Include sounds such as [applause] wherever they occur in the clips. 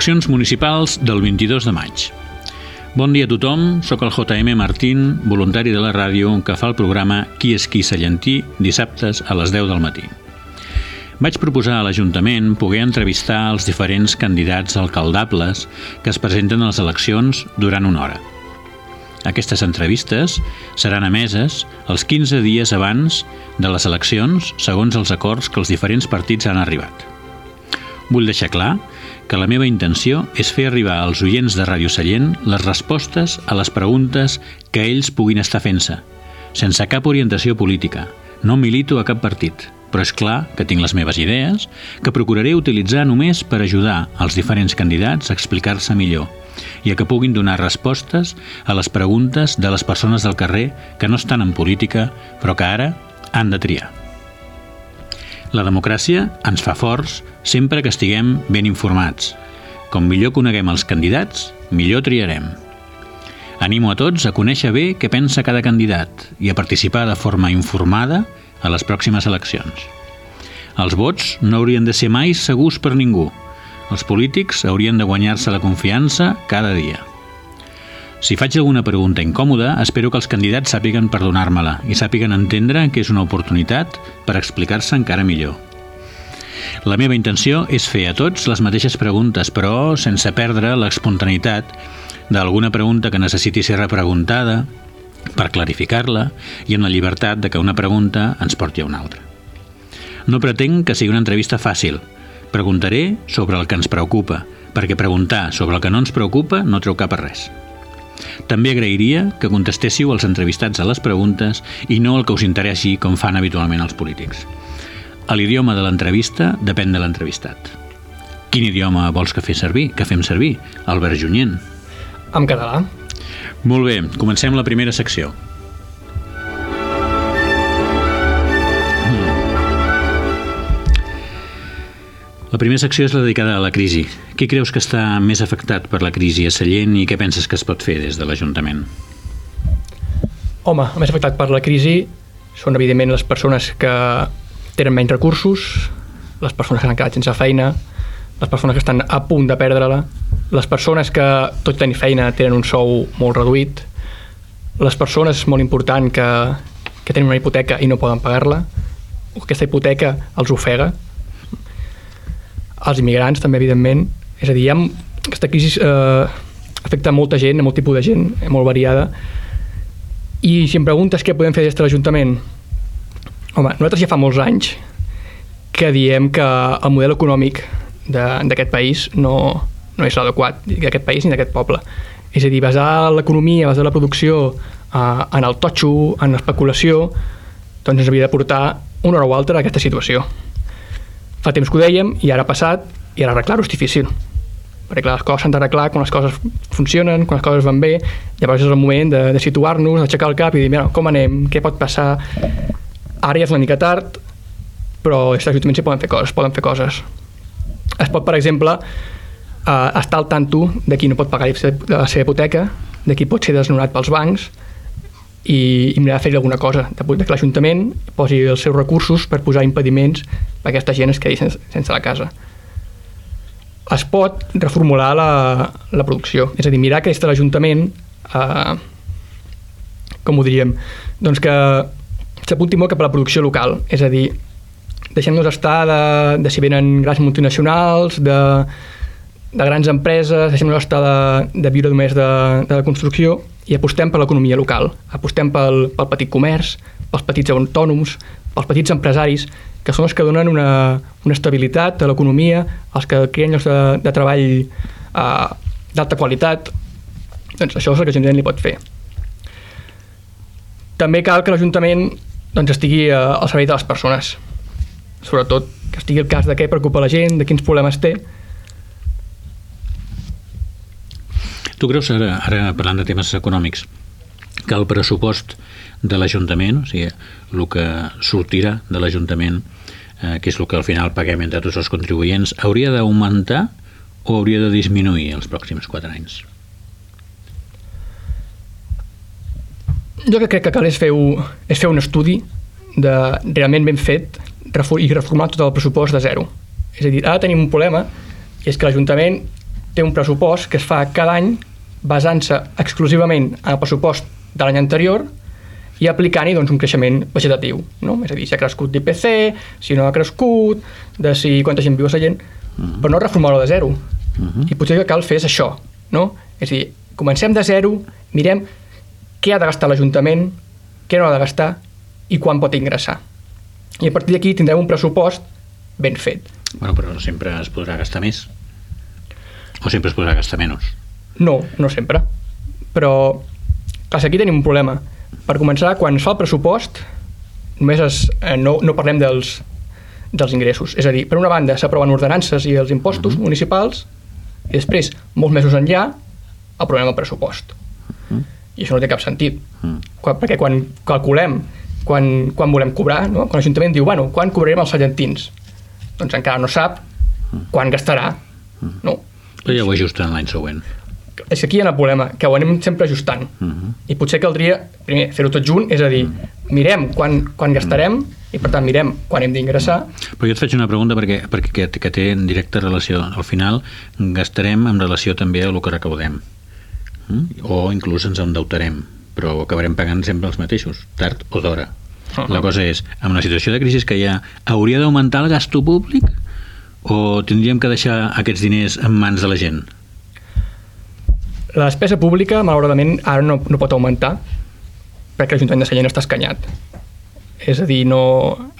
Eleccions municipals del 22 de maig. Bon dia a tothom, sóc el JM Martín, voluntari de la ràdio que fa el programa Qui és qui Sallentí, dissabtes a les 10 del matí. Vaig proposar a l'Ajuntament poder entrevistar els diferents candidats alcaldables que es presenten a les eleccions durant una hora. Aquestes entrevistes seran emeses els 15 dies abans de les eleccions segons els acords que els diferents partits han arribat. Vull deixar clar que la meva intenció és fer arribar als oients de Ràdio Sallent les respostes a les preguntes que ells puguin estar fent-se, sense cap orientació política. No milito a cap partit, però és clar que tinc les meves idees, que procuraré utilitzar només per ajudar els diferents candidats a explicar-se millor i a que puguin donar respostes a les preguntes de les persones del carrer que no estan en política, però que ara han de triar. La democràcia ens fa forts sempre que estiguem ben informats. Com millor coneguem els candidats, millor triarem. Animo a tots a conèixer bé què pensa cada candidat i a participar de forma informada a les pròximes eleccions. Els vots no haurien de ser mai segurs per ningú. Els polítics haurien de guanyar-se la confiança cada dia. Si faig alguna pregunta incòmoda, espero que els candidats sàpiguen perdonar-me-la i sàpiguen entendre que és una oportunitat per explicar-se encara millor. La meva intenció és fer a tots les mateixes preguntes, però sense perdre l'espontaneïtat d'alguna pregunta que necessiti ser repreguntada per clarificar-la i amb la llibertat de que una pregunta ens porti a una altra. No pretenc que sigui una entrevista fàcil. Preguntaré sobre el que ens preocupa, perquè preguntar sobre el que no ens preocupa no treu cap a res. També agrairia que contestéssiu els entrevistats a les preguntes i no el que us interessi com fan habitualment els polítics. L'idioma de l'entrevista depèn de l'entrevistat. Quin idioma vols que, fer servir, que fem servir? Albert Junyent. En català. Molt bé, comencem la primera secció. La primera secció és la dedicada a la crisi. Qui creus que està més afectat per la crisi a Sallent i què penses que es pot fer des de l'Ajuntament? Home, el més afectat per la crisi són evidentment les persones que tenen menys recursos, les persones que han quedat sense feina, les persones que estan a punt de perdre-la, les persones que, tot tenir feina, tenen un sou molt reduït, les persones, molt important, que, que tenen una hipoteca i no poden pagar-la, o aquesta hipoteca els ofega, els immigrants també, evidentment. És a dir, ha, aquesta crisi eh, afecta molta gent, molt tipus de gent, eh, molt variada. I si em preguntes què podem fer des de l'Ajuntament, home, nosaltres ja fa molts anys que diem que el model econòmic d'aquest país no, no és l'adequat d'aquest país ni d'aquest poble. És a dir, basar l'economia, basar la producció eh, en el totxo, en l'especulació, doncs ens havia de portar una hora o altra a aquesta situació. Fa temps que ho dèiem i ara ha passat i ara arreglar-ho és difícil. Perquè clar, les coses s'han d'arreglar quan les coses funcionen, quan les coses van bé, llavors és el moment de, de situar-nos, d'aixecar el cap i dir, mira, com anem, què pot passar? Ara ja és una mica tard, però des de l'Ajuntament sí poden fer coses, poden fer coses. Es pot, per exemple, eh, estar al tanto de qui no pot pagar la seva hipoteca, de qui pot ser desnonat pels bancs, i, i mirar de fer alguna cosa, de, de que l'Ajuntament posi els seus recursos per posar impediments perquè aquesta gent es quedi sense, sense la casa. Es pot reformular la, la producció, és a dir, mirar que des de l'Ajuntament, eh, com ho diríem, doncs que s'apunti molt cap a la producció local, és a dir, deixem-nos estar de, de si venen grans multinacionals, de, de grans empreses, deixem-nos estar de, de viure només de, de la construcció i apostem per l'economia local, apostem pel, pel petit comerç, pels petits autònoms, pels petits empresaris, que són els que donen una, una estabilitat a l'economia, els que creen llocs de, de treball eh, d'alta qualitat, doncs això és el que l'Ajuntament li pot fer. També cal que l'Ajuntament doncs, estigui eh, al servei de les persones, sobretot que estigui el cas de què preocupa la gent, de quins problemes té, Tu creus, ara, ara parlant de temes econòmics, que el pressupost de l'Ajuntament, o sigui, el que sortirà de l'Ajuntament, eh, que és el que al final paguem entre tots els contribuents, hauria d'augmentar o hauria de disminuir els pròxims 4 anys? Jo crec que cal és fer, és fer un estudi de, realment ben fet i reformar tot el pressupost de zero. És a dir, ara tenim un problema, és que l'Ajuntament té un pressupost que es fa cada any basant-se exclusivament en el pressupost de l'any anterior i aplicant-hi doncs, un creixement vegetatiu. No? És a dir, si ha crescut d'IPC, si no ha crescut, de si quanta gent viu a la gent, uh -huh. però no reformar-ho de zero. Uh -huh. I potser que cal fer és això. No? És a dir, comencem de zero, mirem què ha de gastar l'Ajuntament, què no ha de gastar i quan pot ingressar. I a partir d'aquí tindrem un pressupost ben fet. Bueno, però sempre es podrà gastar més. O sempre es podrà gastar menys. No, no sempre. Però, clar, aquí tenim un problema. Per començar, quan es fa el pressupost, només es, eh, no, no parlem dels, dels ingressos. És a dir, per una banda s'aproven ordenances i els impostos uh -huh. municipals i després, molts mesos enllà, aprovem el pressupost. Uh -huh. I això no té cap sentit. Uh -huh. Quan, perquè quan calculem quan, quan volem cobrar, no? quan l'Ajuntament diu, bueno, quan cobrarem els sallentins? Doncs encara no sap quan gastarà. No? Però ja ho ajusten l'any següent. És que aquí hi ha el problema, que ho anem sempre ajustant. Uh -huh. I potser caldria, primer, fer-ho tot junt, és a dir, uh -huh. mirem quan, quan gastarem, uh -huh i per tant mirem quan hem d'ingressar. Però jo et faig una pregunta perquè, perquè que, que té en directa relació. Al final gastarem en relació també a el que recaudem. Mm? O inclús ens endeutarem, però acabarem pagant sempre els mateixos, tard o d'hora. Uh -huh. La cosa és, en una situació de crisi que hi ha, hauria d'augmentar el gasto públic o tindríem que deixar aquests diners en mans de la gent? La despesa pública, malauradament, ara no, no pot augmentar perquè l'Ajuntament de Sallent està escanyat és a dir, no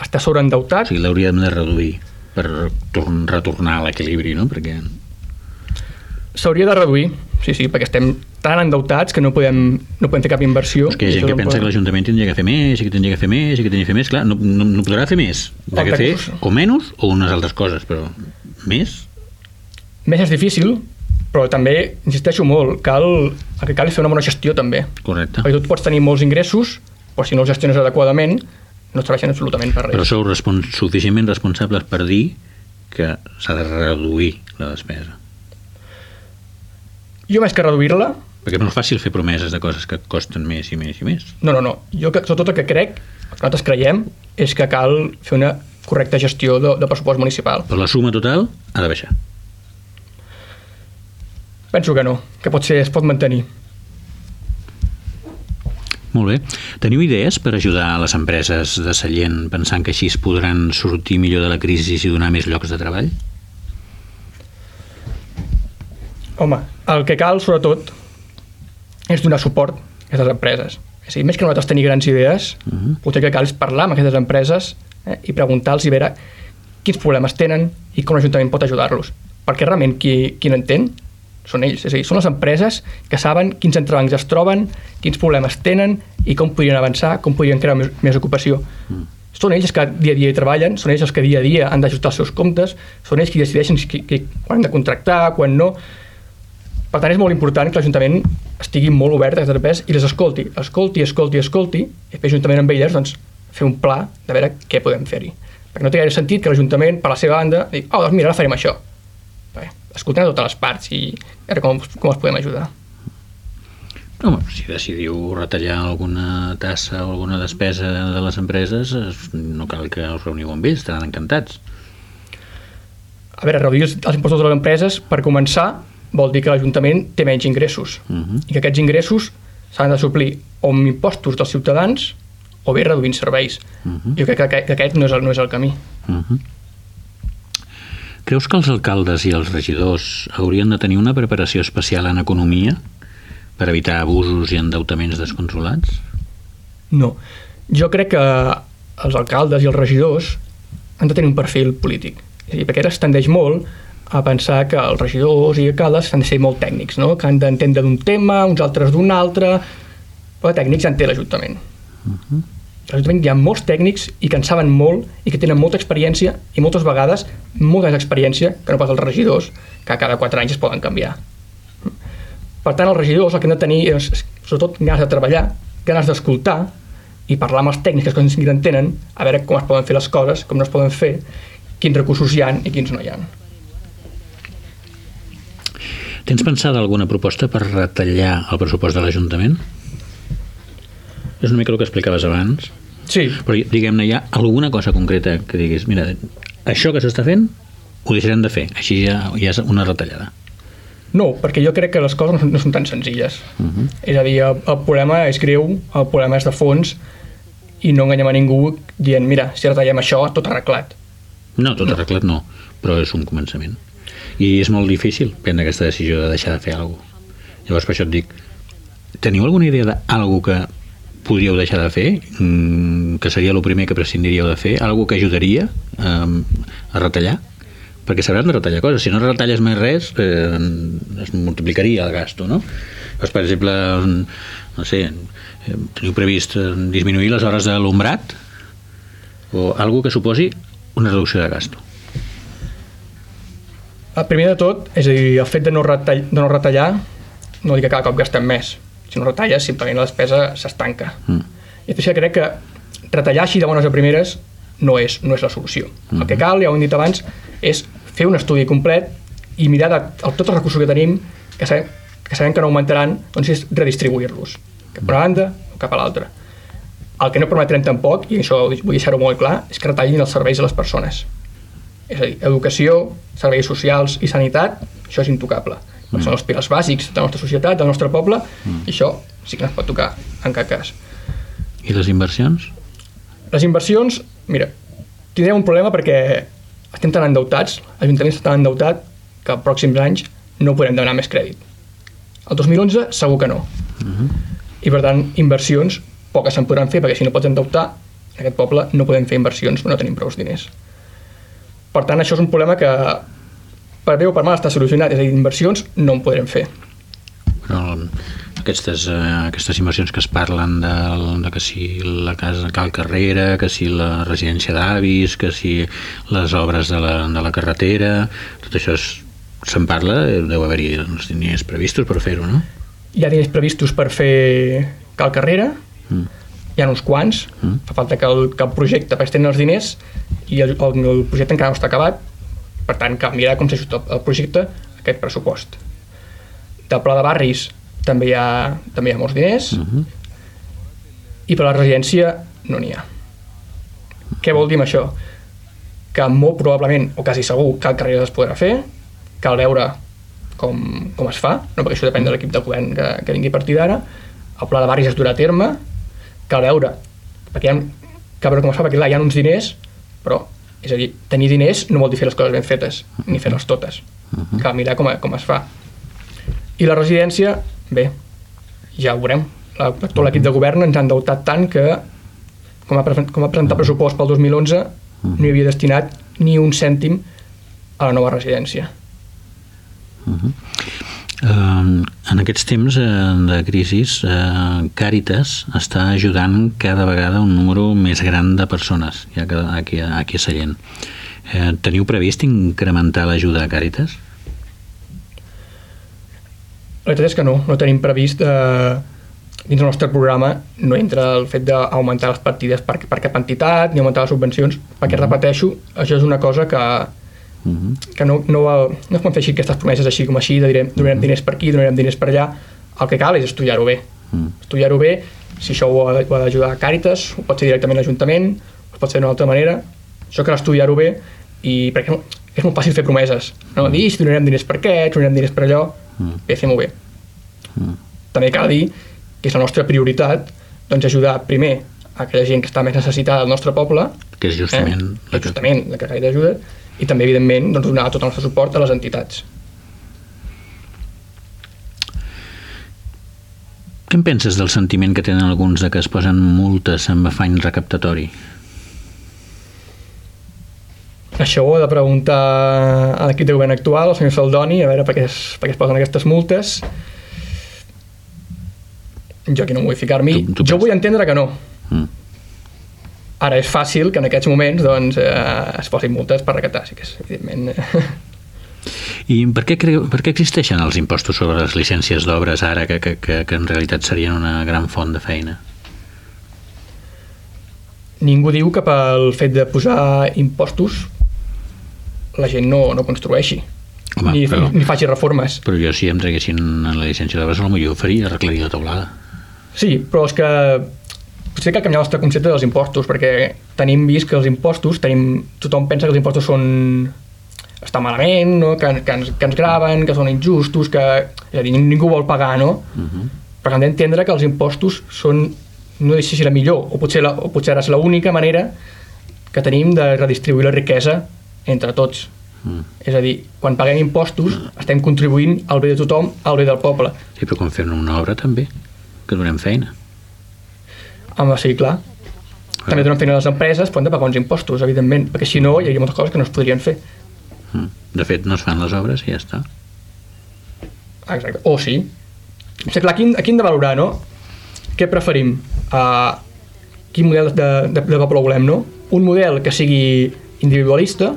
està sobreendeutat. Sí, l'hauríem de reduir per retornar a l'equilibri, no? Perquè... S'hauria de reduir, sí, sí, perquè estem tan endeutats que no podem, no podem fer cap inversió. És que hi ha gent que pensa podem... que l'Ajuntament tindria que fer més, i que tindria que fer més, i que tindria que fer més. Clar, no, no, no podrà fer més. Ha de fer o menys o unes altres coses, però més? Més és difícil, però també, insisteixo molt, cal, el que cal és fer una bona gestió també. Correcte. Perquè tu pots tenir molts ingressos, però si no els gestiones adequadament, no serveixen absolutament per res. Però sou respons suficientment responsables per dir que s'ha de reduir la despesa. Jo més que reduir-la... Perquè no és fàcil fer promeses de coses que costen més i més i més. No, no, no. Jo que, sobretot el que crec, el que nosaltres creiem, és que cal fer una correcta gestió de, de pressupost municipal. Però la suma total ha de baixar. Penso que no, que pot ser, es pot mantenir. Molt bé. Teniu idees per ajudar a les empreses de Sallent pensant que així es podran sortir millor de la crisi i donar més llocs de treball? Home, el que cal, sobretot, és donar suport a aquestes empreses. És a dir, més que nosaltres tenir grans idees, uh -huh. potser que cal és parlar amb aquestes empreses eh, i preguntar-los i veure quins problemes tenen i com l'Ajuntament pot ajudar-los. Perquè realment qui, qui n'entén són ells, és a dir, són les empreses que saben quins entrebancs es troben, quins problemes tenen i com podrien avançar, com podrien crear més, més ocupació. Mm. Són ells els que dia a dia hi treballen, són ells els que dia a dia han d'ajustar els seus comptes, són ells qui decideixen qui, qui, quan han de contractar, quan no. Per tant, és molt important que l'Ajuntament estigui molt obert a aquestes i les escolti, escolti, escolti, escolti, i després juntament amb elles doncs, fer un pla de veure què podem fer-hi. Perquè no té gaire sentit que l'Ajuntament, per la seva banda, digui, oh, doncs mira, ara farem això escoltant totes les parts i veure com, com els podem ajudar. Home, si decidiu retallar alguna tassa o alguna despesa de les empreses, no cal que us reuniu amb ells, estaran encantats. A veure, reduir els, els impostos de les empreses, per començar, vol dir que l'Ajuntament té menys ingressos uh mhm. -huh. i que aquests ingressos s'han de suplir o amb impostos dels ciutadans o bé reduint serveis. Uh mhm. -huh. Jo crec que, que aquest no és el, no és el camí. Uh mhm. -huh. Creus que els alcaldes i els regidors haurien de tenir una preparació especial en economia per evitar abusos i endeutaments descontrolats? No. Jo crec que els alcaldes i els regidors han de tenir un perfil polític. És a dir, perquè ara es tendeix molt a pensar que els regidors i alcaldes han de ser molt tècnics, no? que han d'entendre d'un tema, uns altres d'un altre, però tècnics en té l'Ajuntament. Uh -huh l'Ajuntament hi ha molts tècnics i que en saben molt i que tenen molta experiència i moltes vegades molta experiència que no pas els regidors que cada 4 anys es poden canviar. Per tant, els regidors el que han de tenir és, sobretot, ganes de treballar, ganes d'escoltar i parlar amb els tècnics que ens tenen a veure com es poden fer les coses, com no es poden fer, quins recursos hi han i quins no hi han. Tens pensada alguna proposta per retallar el pressupost de l'Ajuntament? És una mica el que explicaves abans. Sí. Però diguem-ne, hi ha alguna cosa concreta que diguis, mira, això que s'està fent ho deixarem de fer, així ja, ja és una retallada. No, perquè jo crec que les coses no són, no tan senzilles. Uh -huh. És a dir, el, el problema és greu, el problema és de fons, i no enganyem a ningú dient, mira, si retallem això, tot arreglat. No, tot arreglat no, però és un començament. I és molt difícil prendre aquesta decisió de deixar de fer alguna cosa. Llavors, per això et dic, teniu alguna idea d'algú que podríeu deixar de fer, mm, que seria el primer que prescindiríeu de fer, algú que ajudaria eh, a retallar? perquè s'hauran de retallar coses. Si no retalles més res, eh, es multiplicaria el gasto, no? Doncs, per exemple, no sé, teniu previst eh, disminuir les hores de l'ombrat o algo que suposi una reducció de gasto? El primer de tot, és a dir, el fet de no, retall, de no retallar no dic que cada cop gastem més. Si no retalles, simplement la despesa s'estanca. Mm. I això crec que retallar així de bones a primeres no és, no és la solució. Mm -hmm. El que cal, ja ho hem dit abans, és fer un estudi complet i mirar de, de tots els recursos que tenim, que sabem que, sabem que no augmentaran, doncs és redistribuir-los, cap a una banda o cap a l'altra. El que no permetrem tampoc, i això vull deixar-ho molt clar, és que retallin els serveis a les persones. És a dir, educació, serveis socials i sanitat, això és intocable. Mm. Són els pilars bàsics de la nostra societat, del nostre poble, mm. i això sí que no es pot tocar en cap cas. I les inversions? Les inversions, mira, tindrem un problema perquè estem tan endeutats, l'Ajuntament està tan endeutat que els pròxims anys no podrem demanar més crèdit. El 2011 segur que no. Uh mhm. -huh. I per tant, inversions poques se'n podran fer perquè si no pots endeutar en aquest poble no podem fer inversions no tenim prou diners. Per tant, això és un problema que per bé o per mal està solucionat, és a dir, inversions no en podrem fer. Però aquestes, eh, aquestes inversions que es parlen de, de que si la casa Cal Carrera, que si la residència d'avis, que si les obres de la, de la carretera, tot això se'n parla, deu haver-hi uns diners previstos per fer-ho, no? Hi ha diners previstos per fer Cal Carrera, mm. hi ha uns quants, mm. fa falta que el, que el projecte per tenir els diners i el, el, el projecte encara no està acabat, per tant cal mirar com s'ajusta el projecte a aquest pressupost. Del pla de barris també hi ha, també hi ha molts diners uh mhm. -huh. i per la residència no n'hi ha. Què vol dir amb això? Que molt probablement, o quasi segur, cal carreres es podrà fer, cal veure com, com es fa, no? perquè això depèn de l'equip de govern que, que vingui a partir d'ara, el pla de barris es durà a terme, cal veure, perquè hi ha, cal veure com es fa, perquè clar, hi ha uns diners, però, és a dir, tenir diners no vol dir fer les coses ben fetes, ni fer-les totes. Uh -huh. Cal mirar com, com es fa. I la residència, bé, ja ho veurem. L'actual equip de govern ens han endeutat tant que, com a, com a presentar pressupost pel 2011, no hi havia destinat ni un cèntim a la nova residència. Uh -huh. Uh, en aquests temps uh, de crisi, uh, Càritas està ajudant cada vegada un número més gran de persones ja que aquí, aquí a Sallent. Teniu previst incrementar l'ajuda a Càritas? La veritat és que no, no tenim previst eh, dins del nostre programa no entra el fet d'augmentar les partides per, per cap entitat ni augmentar les subvencions perquè, -huh. repeteixo, això és una cosa que, -huh. que no, no, no es pot fer així aquestes promeses així com així de direm, donarem uh -huh. diners per aquí, donarem diners per allà el que cal és estudiar-ho bé -huh. estudiar-ho bé, si això ho ha, ho ha d'ajudar a Càritas, ho pot ser directament l'Ajuntament ho pot ser d'una altra manera això cal estudiar-ho bé i perquè no, és molt fàcil fer promeses no? dir, si donarem diners per aquest, donarem diners per allò mm. bé, fem-ho bé mm. també cal dir que és la nostra prioritat doncs ajudar primer aquella gent que està més necessitada del nostre poble que és justament, eh? la, que... justament la que gaire ajuda i també evidentment doncs, donar tot el nostre suport a les entitats Què en penses del sentiment que tenen alguns de que es posen multes amb afany recaptatori? Això ho ha de preguntar a l'equip de govern actual, el senyor Saldoni, a veure per què es, per què es posen aquestes multes. Jo aquí no vull ficar-m'hi. Jo vull entendre que no. Mm. Ara és fàcil que en aquests moments doncs, eh, es posin multes per recatar, sí que és, evidentment... I per què, creu, per què existeixen els impostos sobre les llicències d'obres ara que, que, que, que en realitat serien una gran font de feina? Ningú diu que pel fet de posar impostos la gent no, no construeixi Home, ni, però, ni faci reformes. Però jo si em traguessin la llicència de Barcelona jo ho faria, arreglaria la taulada. Sí, però és que potser cal canviar el nostre concepte dels impostos, perquè tenim vist que els impostos, tenim, tothom pensa que els impostos són està malament, no? que, que, ens, que ens graven, que són injustos, que és a dir, ningú vol pagar, no? Uh -huh. Però hem d'entendre que els impostos són, no sé si la millor, o potser, la, o potser ara és l'única manera que tenim de redistribuir la riquesa entre tots. Mm. És a dir, quan paguem impostos mm. estem contribuint al bé de tothom, al bé del poble. Sí, però quan fem una obra també, que donem feina. Home, sí, clar. També donen feina a les empreses, però hem de pagar uns impostos, evidentment, perquè si no hi hauria moltes coses que no es podrien fer. Mm. De fet, no es fan les obres i ja està. Exacte. O sí. O sigui, clar, aquí, aquí hem de valorar, no? Què preferim? Uh, quin model de, de, de poble volem, no? Un model que sigui individualista,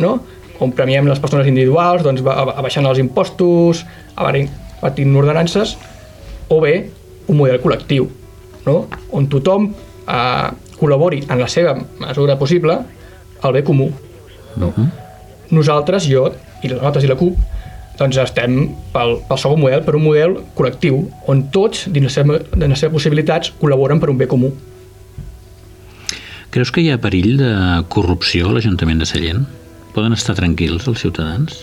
no? on premiem les persones individuals, doncs abaixant els impostos, abatint ordenances, o bé un model col·lectiu, no? on tothom eh, col·labori en la seva mesura possible al bé comú. No? -huh. Nosaltres, jo i les notes i la CUP, doncs estem pel, pel segon model, per un model col·lectiu, on tots, dins les, seva, dins les seves possibilitats, col·laboren per un bé comú. Creus que hi ha perill de corrupció a l'Ajuntament de Sallent? Poden estar tranquils els ciutadans?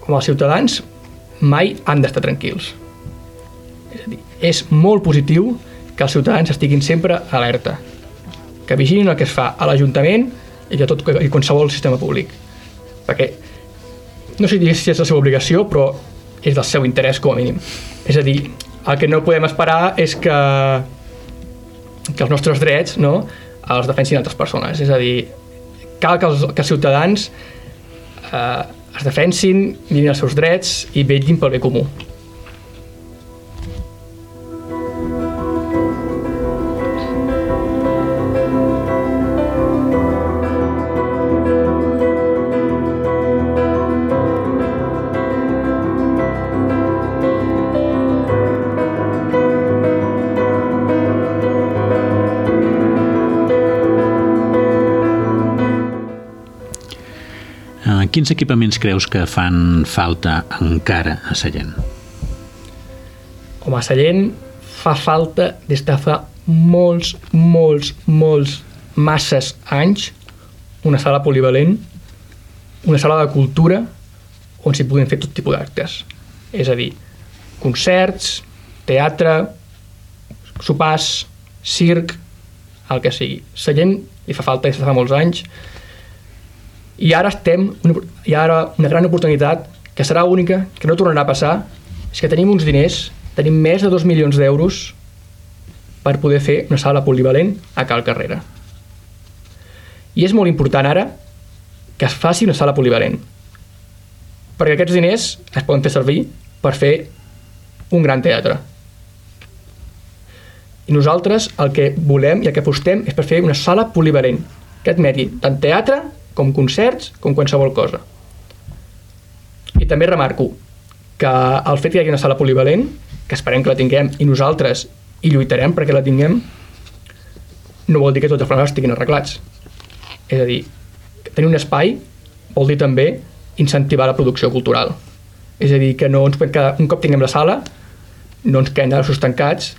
Com els ciutadans mai han d'estar tranquils. És a dir, és molt positiu que els ciutadans estiguin sempre alerta, que vigilin el que es fa a l'Ajuntament i a tot i qualsevol sistema públic. Perquè no sé si és la seva obligació, però és del seu interès com a mínim. És a dir, el que no podem esperar és que que els nostres drets no, els defensin altres persones. És a dir, cal que els, que els ciutadans eh, es defensin, mirin els seus drets i vetllin pel bé comú. Quins equipaments creus que fan falta encara a Sallent? Home, a Sallent fa falta des de fa molts, molts, molts, masses anys una sala polivalent, una sala de cultura on s'hi puguin fer tot tipus d'actes. És a dir, concerts, teatre, sopars, circ, el que sigui. Sallent li fa falta des de fa molts anys i ara estem, hi ha ara una gran oportunitat que serà única, que no tornarà a passar, és que tenim uns diners, tenim més de 2 milions d'euros per poder fer una sala polivalent a Cal Carrera. I és molt important ara que es faci una sala polivalent, perquè aquests diners es poden fer servir per fer un gran teatre. I nosaltres el que volem i el que apostem és per fer una sala polivalent que admeti tant teatre com concerts, com qualsevol cosa. I també remarco que el fet que hi hagi una sala polivalent, que esperem que la tinguem i nosaltres hi lluitarem perquè la tinguem, no vol dir que tots els problemes estiguin arreglats. És a dir, tenir un espai vol dir també incentivar la producció cultural. És a dir, que no ens podem quedar, un cop tinguem la sala, no ens quedem de tancats,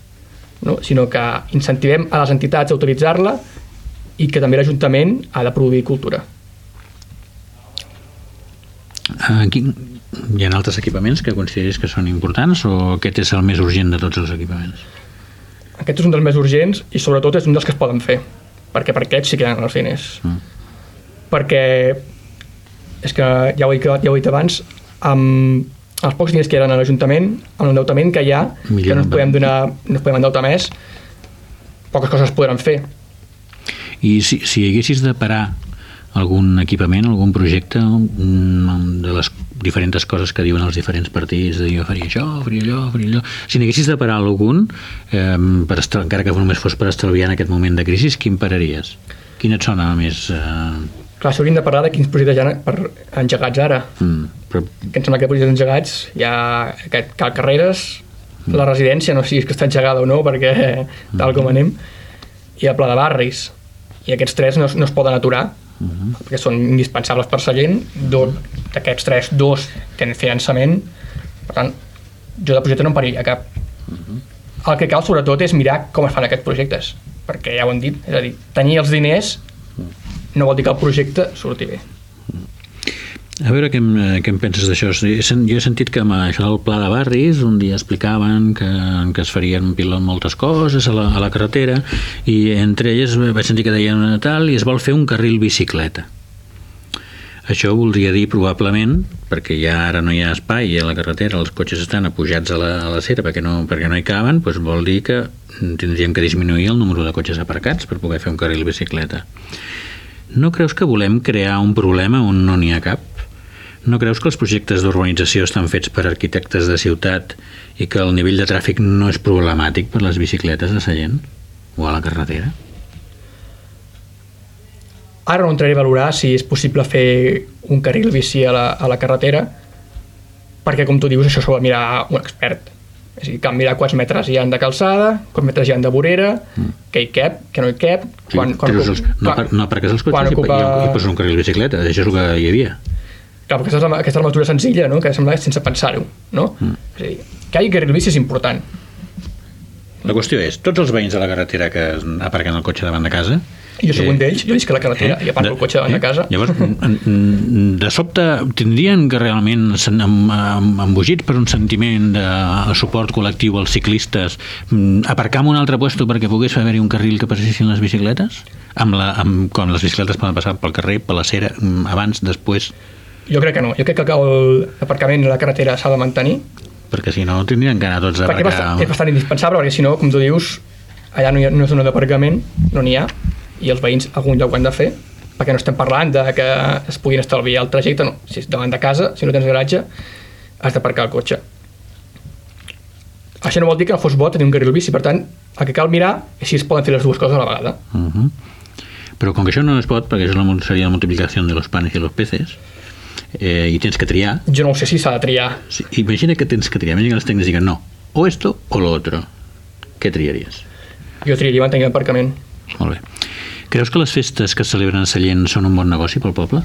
no? sinó que incentivem a les entitats a utilitzar-la i que també l'Ajuntament ha de produir cultura. Aquí hi ha altres equipaments que consideris que són importants o aquest és el més urgent de tots els equipaments? Aquest és un dels més urgents i sobretot és un dels que es poden fer perquè per aquests sí que hi ha els diners mm. perquè és que ja ho he, ja ho he dit abans amb els pocs diners que hi ha a l'Ajuntament amb l'endeutament que hi ha Millor que no ens podem donar no ens podem endeutar més poques coses es podran fer i si, si haguessis de parar algun equipament, algun projecte de les diferents coses que diuen els diferents partits, de dir, faria això, faria allò, faria allò... Si n'haguessis de parar algun, eh, per estar, encara que només fos per estalviar en aquest moment de crisi, quin pararies? Quin et sona més... Eh... Clar, s'haurien de parlar de quins projectes hi ha per engegats ara. Mm, però... Que em sembla que projectes engegats hi ha aquest Cal Carreres, mm. la residència, no sé si és que està engegada o no, perquè tal com mm. anem, i el Pla de Barris. I aquests tres no, no es poden aturar uh -huh. perquè són indispensables per Sallent d'aquests tres, dos tenen finançament per tant, jo de projecte no em pariria cap uh -huh. el que cal sobretot és mirar com es fan aquests projectes perquè ja ho hem dit, és a dir, tenir els diners no vol dir que el projecte surti bé A veure què em, què em penses d'això. Jo he sentit que amb això del pla de barris un dia explicaven que, que es farien moltes coses a la, a la carretera i entre elles vaig sentir que deien tal i es vol fer un carril bicicleta. Això voldria dir probablement, perquè ja ara no hi ha espai a la carretera, els cotxes estan apujats a la, a la cera perquè no, perquè no hi caben, doncs vol dir que tindríem que disminuir el número de cotxes aparcats per poder fer un carril bicicleta. No creus que volem crear un problema on no n'hi ha cap? No creus que els projectes d'urbanització estan fets per arquitectes de ciutat i que el nivell de tràfic no és problemàtic per les bicicletes de Sallent? O a la carretera? Ara no entraré a valorar si és possible fer un carril bici a la, a la carretera perquè, com tu dius, això s'ho va mirar un expert. És a dir, cal mirar quants metres hi han de calçada, quants metres hi han de vorera, mm. que hi cap, que no hi cap... Sí, quan, quan, els, no, quan, no perquè els cotxes ocupa... i, i, i poses un carril bicicleta, això és el que hi havia. Clar, aquesta és la, aquesta és la mesura senzilla, no? que sembla sense pensar-ho. No? Mm. És a dir, que hi hagi carril bici és important. La qüestió és, tots els veïns de la carretera que aparquen el cotxe davant de casa jo soc eh, un d'ells, jo visc a la carretera eh, i aparco el cotxe davant eh, de casa. Llavors, de sobte, tindrien que realment embogits per un sentiment de suport col·lectiu als ciclistes mm, aparcar en un altre puesto perquè pogués haver-hi un carril que passessin les bicicletes? Amb la, amb, com les bicicletes poden passar pel carrer, per la cera, mm, abans, després... Jo crec que no. Jo crec que l'aparcament a la carretera s'ha de mantenir. Perquè si no tindrien que anar tots a perquè aparcar... És bastant, és bastant indispensable, perquè si no, com tu dius, allà no hi ha una zona d'aparcament, no n'hi ha, i els veïns algun lloc ho han de fer, perquè no estem parlant de que es puguin estalviar el trajecte, no. Si és davant de casa, si no tens garatge, has d'aparcar el cotxe. Això no vol dir que no fos bo tenir un carril bici, per tant, el que cal mirar és si es poden fer les dues coses a la vegada. Uh -huh. Però com que això no es pot, perquè això seria la multiplicació de los panes i los peces, eh, i tens que triar... Jo no sé si s'ha de triar. Sí, imagina que tens que triar, imagina que els tècnics diguen no, o esto o lo otro. Què triaries? Jo triaria mantenir l'aparcament. Molt bé. Creus que les festes que es celebren a Sallent són un bon negoci pel poble?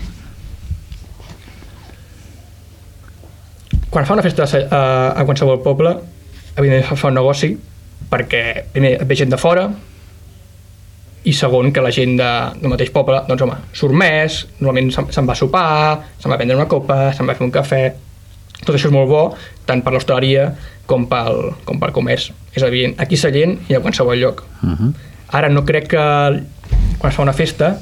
Quan fa una festa a, a qualsevol poble, evidentment fa un negoci perquè primer ve gent de fora, i segon que la gent de, del mateix poble doncs home, surt més, normalment se'n va a sopar se'n va a prendre una copa, se'n va a fer un cafè tot això és molt bo tant per l'hostaleria com pel, com pel comerç és evident, aquí a Sallent i a qualsevol lloc uh mhm. -huh. ara no crec que quan es fa una festa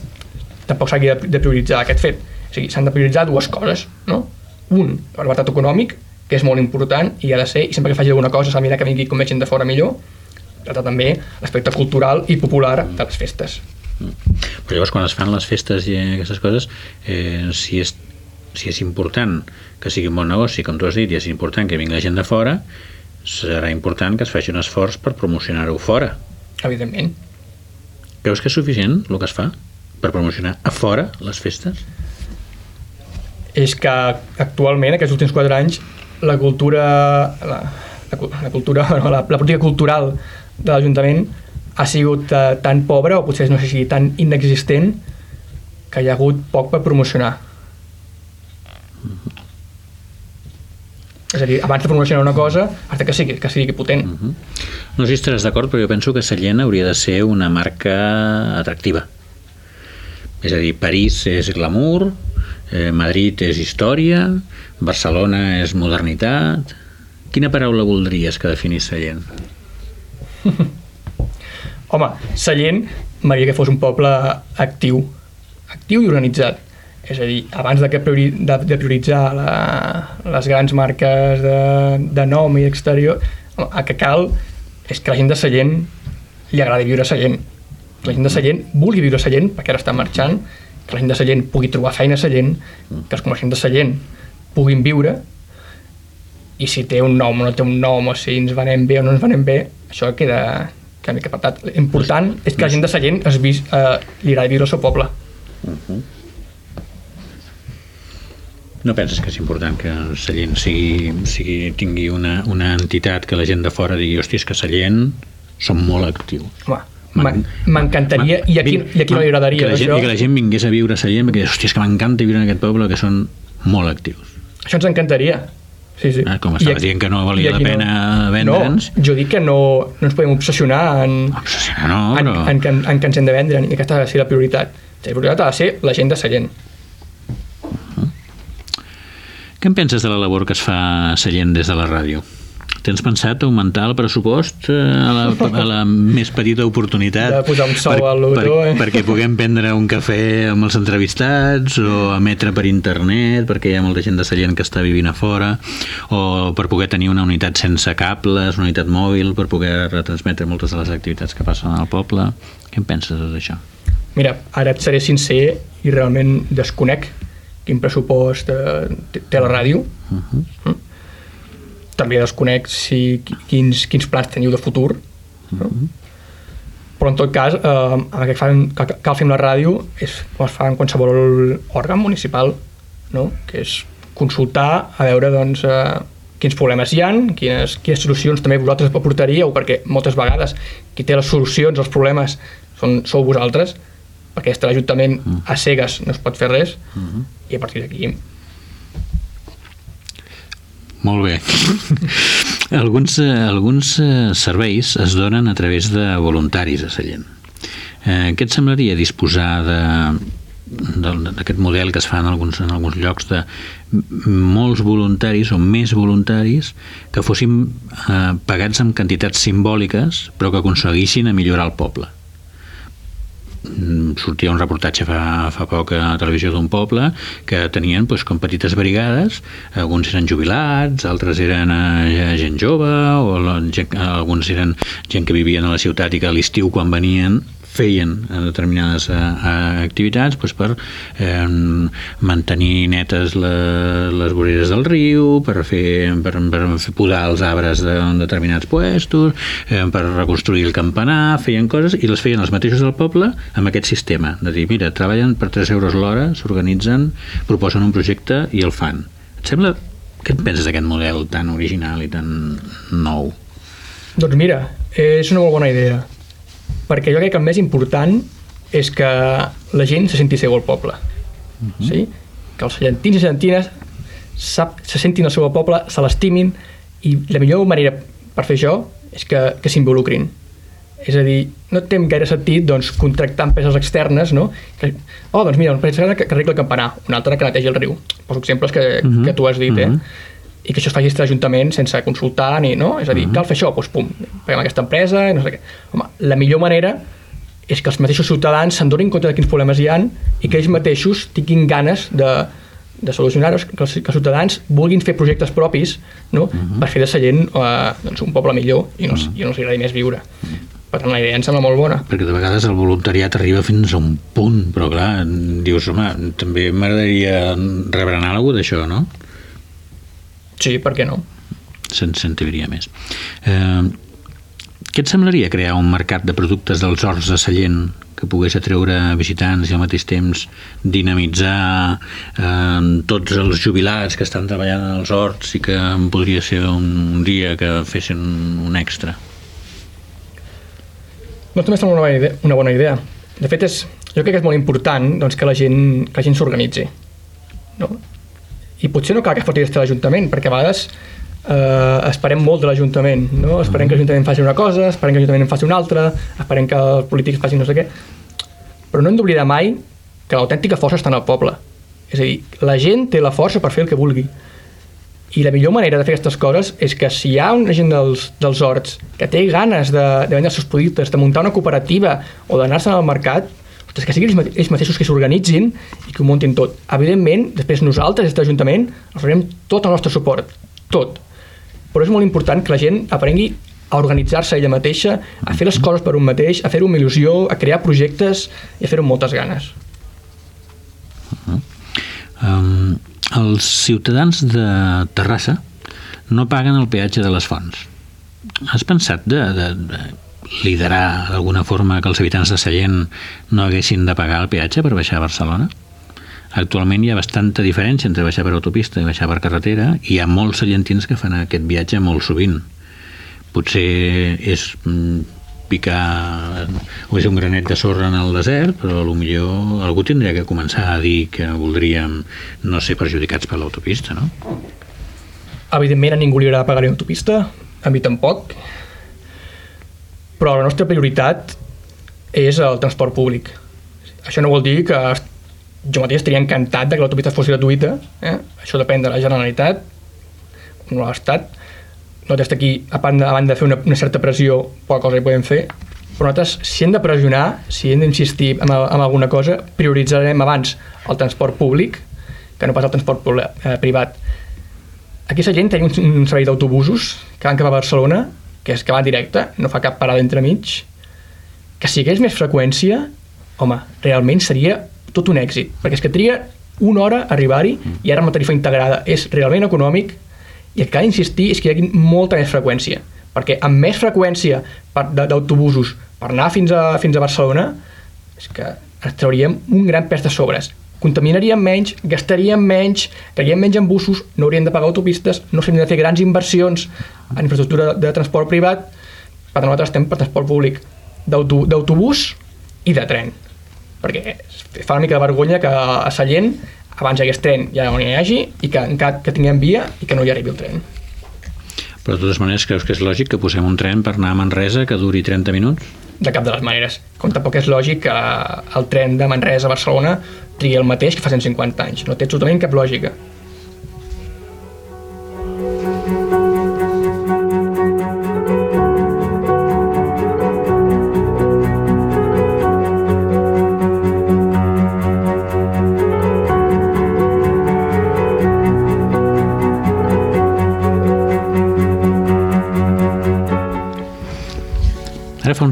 tampoc s'hagi de, de prioritzar aquest fet o sigui, s'han de prioritzar dues coses no? un, l'apartat econòmic que és molt important i ha de ser, i sempre que faci alguna cosa s'ha de mirar que vingui com més gent de fora millor tractar també l'aspecte cultural i popular de les festes. Però llavors quan es fan les festes i aquestes coses, eh, si, és, si és important que sigui un bon negoci, com tu has dit, i és important que vingui la gent de fora, serà important que es faci un esforç per promocionar-ho fora. Evidentment. Creus que és suficient el que es fa per promocionar a fora les festes? És que actualment, aquests últims quatre anys, la cultura, la, la, la cultura, [laughs] la, la política cultural de l'Ajuntament ha sigut uh, tan pobre o potser no sé si tan inexistent que hi ha hagut poc per promocionar. És a dir, abans de promocionar una cosa, has que sigui, que sigui potent. Mm -hmm. No sé si estaràs d'acord, però jo penso que Sallent hauria de ser una marca atractiva. És a dir, París és glamour, eh, Madrid és història, Barcelona és modernitat... Quina paraula voldries que definís Sallent? [laughs] Home, Sallent m'agradaria que fos un poble actiu, actiu i organitzat. És a dir, abans de, que priori, de, de prioritzar la, les grans marques de, de nom i exterior, el que cal és que la gent de Sallent li agradi viure a Sallent. Que la gent de Sallent vulgui viure a Sallent, perquè ara està marxant, que la gent de Sallent pugui trobar feina a Sallent, que els comerciants de Sallent puguin viure, i si té un nom o no té un nom, o si ens venem bé o no ens venem bé, això queda, queda mica apartat. L'important és que la gent de Sallent es vis, eh, li agradi viure al seu poble. Uh -huh. No penses que és important que Sallent sigui, sigui, tingui una, una entitat que la gent de fora digui, hòstia, és que Sallent són molt actius. M'encantaria, i aquí, i aquí no li agradaria que la, gent, això. que la gent vingués a viure a Sallent perquè, hòstia, és que m'encanta viure en aquest poble que són molt actius. Això ens encantaria, Sí, sí. Ah, com estaves aquí, dient que no valia la pena no. vendre'ns. No, jo dic que no, no ens podem obsessionar en, obsessionar, no, però... en, en, en, en que ens hem de vendre, ni aquesta ha de ser la prioritat. La prioritat ha de ser la gent de Sallent. Uh -huh. Què en penses de la labor que es fa a Sallent des de la ràdio? Tens pensat augmentar el pressupost eh, a la, a la [laughs] més petita oportunitat? De posar un sou al locutor, eh? Perquè puguem prendre un cafè amb els entrevistats o emetre per internet perquè hi ha molta gent de Sallent que està vivint a fora o per poder tenir una unitat sense cables, una unitat mòbil per poder retransmetre moltes de les activitats que passen al poble. Què en penses d'això? Mira, ara et seré sincer i realment desconec quin pressupost eh, té la ràdio. Uh -huh. mm? També desconec si, quins, quins plans teniu de futur no? Mm -hmm. però en tot cas eh, el que cal, cal fer amb la ràdio és com es fa en qualsevol òrgan municipal no? que és consultar a veure doncs, eh, quins problemes hi han, quines, quines solucions també vosaltres aportaríeu, perquè moltes vegades qui té les solucions als problemes són, sou vosaltres, perquè de l'Ajuntament mm. a cegues no es pot fer res, mm -hmm. i a partir d'aquí molt bé. alguns, eh, alguns eh, serveis es donen a través de voluntaris a Sallent. Eh, què et semblaria disposar de d'aquest model que es fa en alguns, en alguns llocs de molts voluntaris o més voluntaris que fossin eh, pagats amb quantitats simbòliques però que aconseguissin a millorar el poble sortia un reportatge fa, fa poc a la televisió d'un poble que tenien doncs, com petites brigades. Alguns eren jubilats, altres eren eh, gent jove o gent, alguns eren gent que vivien a la ciutat i que a l'estiu quan venien feien determinades eh, activitats doncs per eh, mantenir netes la, les voreres del riu, per fer, per, per fer podar els arbres de, en determinats puestos, eh, per reconstruir el campanar, feien coses i les feien els mateixos del poble amb aquest sistema, de dir, mira, treballen per 3 euros l'hora, s'organitzen, proposen un projecte i el fan. Et sembla què et penses d'aquest model tan original i tan nou? Doncs mira, és una molt bona idea perquè jo crec que el més important és que la gent se senti seu al poble. Uh mhm. -huh. sí? Que els sallentins i sallentines sap, se sentin al seu poble, se l'estimin i la millor manera per fer això és que, que s'involucrin. És a dir, no té gaire sentit doncs, contractar empreses externes, no? Que, oh, doncs mira, una empresa que, que arregla el campanar, una altra que netegi el riu. Poso exemples que, uh mhm. -huh. que tu has dit, uh -huh. eh? Mhm i que això es faci a l'Ajuntament sense consultar ni, no? És a dir, uh mhm. -huh. cal fer això, doncs pum, paguem aquesta empresa, no sé què. Home, la millor manera és que els mateixos ciutadans se'n donin compte de quins problemes hi han i que ells mateixos tinguin ganes de, de solucionar-los, que, els, que els ciutadans vulguin fer projectes propis no? uh mhm. -huh. per fer de Sallent uh, doncs un poble millor i no, uh -huh. i no els agradi més viure. Uh mhm. -huh. Per tant, la idea em sembla molt bona. Perquè de vegades el voluntariat arriba fins a un punt, però clar, dius, home, també m'agradaria rebre'n alguna d'això, no? Sí, per què no? Se'n sentiria més. Eh, què et semblaria crear un mercat de productes dels horts de Sallent que pogués atreure visitants i al mateix temps dinamitzar eh, tots els jubilats que estan treballant en els horts i que podria ser un dia que fessin un extra? Doncs també sembla una bona idea. Una bona idea. De fet, és, jo crec que és molt important doncs, que la gent, que la gent s'organitzi. No? I potser no cal que des de l'Ajuntament, perquè a vegades eh, esperem molt de l'Ajuntament, no? Esperem que l'Ajuntament faci una cosa, esperem que l'Ajuntament en faci una altra, esperem que els polítics facin no sé què, però no hem d'oblidar mai que l'autèntica força està en el poble. És a dir, la gent té la força per fer el que vulgui. I la millor manera de fer aquestes coses és que si hi ha una gent dels, dels horts que té ganes de, de vendre els seus productes, de muntar una cooperativa o d'anar-se'n al mercat, ostres, que siguin ells mateixos que s'organitzin i que ho muntin tot. Evidentment, després nosaltres, des de l'Ajuntament, els farem tot el nostre suport, tot. Però és molt important que la gent aprengui a organitzar-se ella mateixa, a fer les coses per un mateix, a fer-ho amb il·lusió, a crear projectes i a fer-ho amb moltes ganes. Uh -huh. um, els ciutadans de Terrassa no paguen el peatge de les fonts. Has pensat de, de, de liderar d'alguna forma que els habitants de Sallent no haguessin de pagar el peatge per baixar a Barcelona? Actualment hi ha bastanta diferència entre baixar per autopista i baixar per carretera i hi ha molts sallentins que fan aquest viatge molt sovint. Potser és mm, picar o és un granet de sorra en el desert, però millor algú tindria que començar a dir que voldríem no ser perjudicats per l'autopista, no? Evidentment a ningú li agrada pagar l'autopista, a mi tampoc, però la nostra prioritat és el transport públic. Això no vol dir que jo mateix estaria encantat de que l'autopista fos gratuïta, eh? això depèn de la Generalitat, no l'Estat, nosaltres aquí, a banda, a banda de fer una, una certa pressió, poca cosa hi podem fer, però nosaltres, si hem de pressionar, si hem d'insistir en, en alguna cosa, prioritzarem abans el transport públic que no pas el transport eh, privat. Aquí a gent tenim un, un servei d'autobusos que van cap a Barcelona, que és que va directe, no fa cap parada entremig, que si hagués més freqüència, home, realment seria tot un èxit, perquè és que tria una hora arribar-hi i ara amb la tarifa integrada és realment econòmic i el que cal insistir és que hi hagi molta més freqüència. Perquè amb més freqüència d'autobusos per anar fins a, fins a Barcelona és que ens trauríem un gran pes de sobres contaminaríem menys, gastaríem menys, caiem menys en busos, no hauríem de pagar autopistes, no s'haurien de fer grans inversions en infraestructura de transport privat, per tant nosaltres estem per transport públic d'autobús i de tren perquè fa una mica de vergonya que a Sallent abans hi hagués tren ja on hi hagi i que encara que tinguem via i que no hi arribi el tren. Però de totes maneres creus que és lògic que posem un tren per anar a Manresa que duri 30 minuts? De cap de les maneres. Com tampoc és lògic que el tren de Manresa a Barcelona trigui el mateix que fa 150 anys. No té absolutament cap lògica.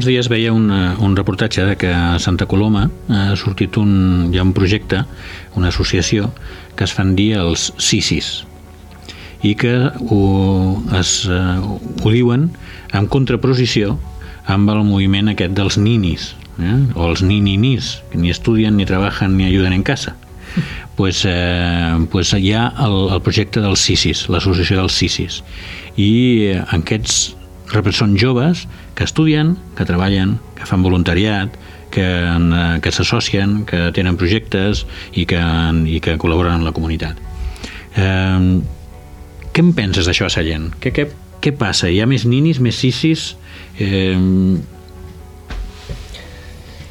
Dies veia un, un reportatge de que a Santa Coloma ha sortit un, hi ha un projecte, una associació, que es fan dir els sisis i que ho, es, uh, ho diuen en contraposició amb el moviment aquest dels ninis, eh? o els nininis, que ni estudien, ni treballen, ni ajuden en casa. pues, eh, pues hi ha el, el projecte dels sisis, l'associació dels sisis. I eh, aquests són joves que estudien, que treballen, que fan voluntariat, que, que s'associen, que tenen projectes i que, i que col·laboren amb la comunitat. Eh, què en penses d'això a Sallent? Què, què, què passa? Hi ha més ninis, més sisis? Eh,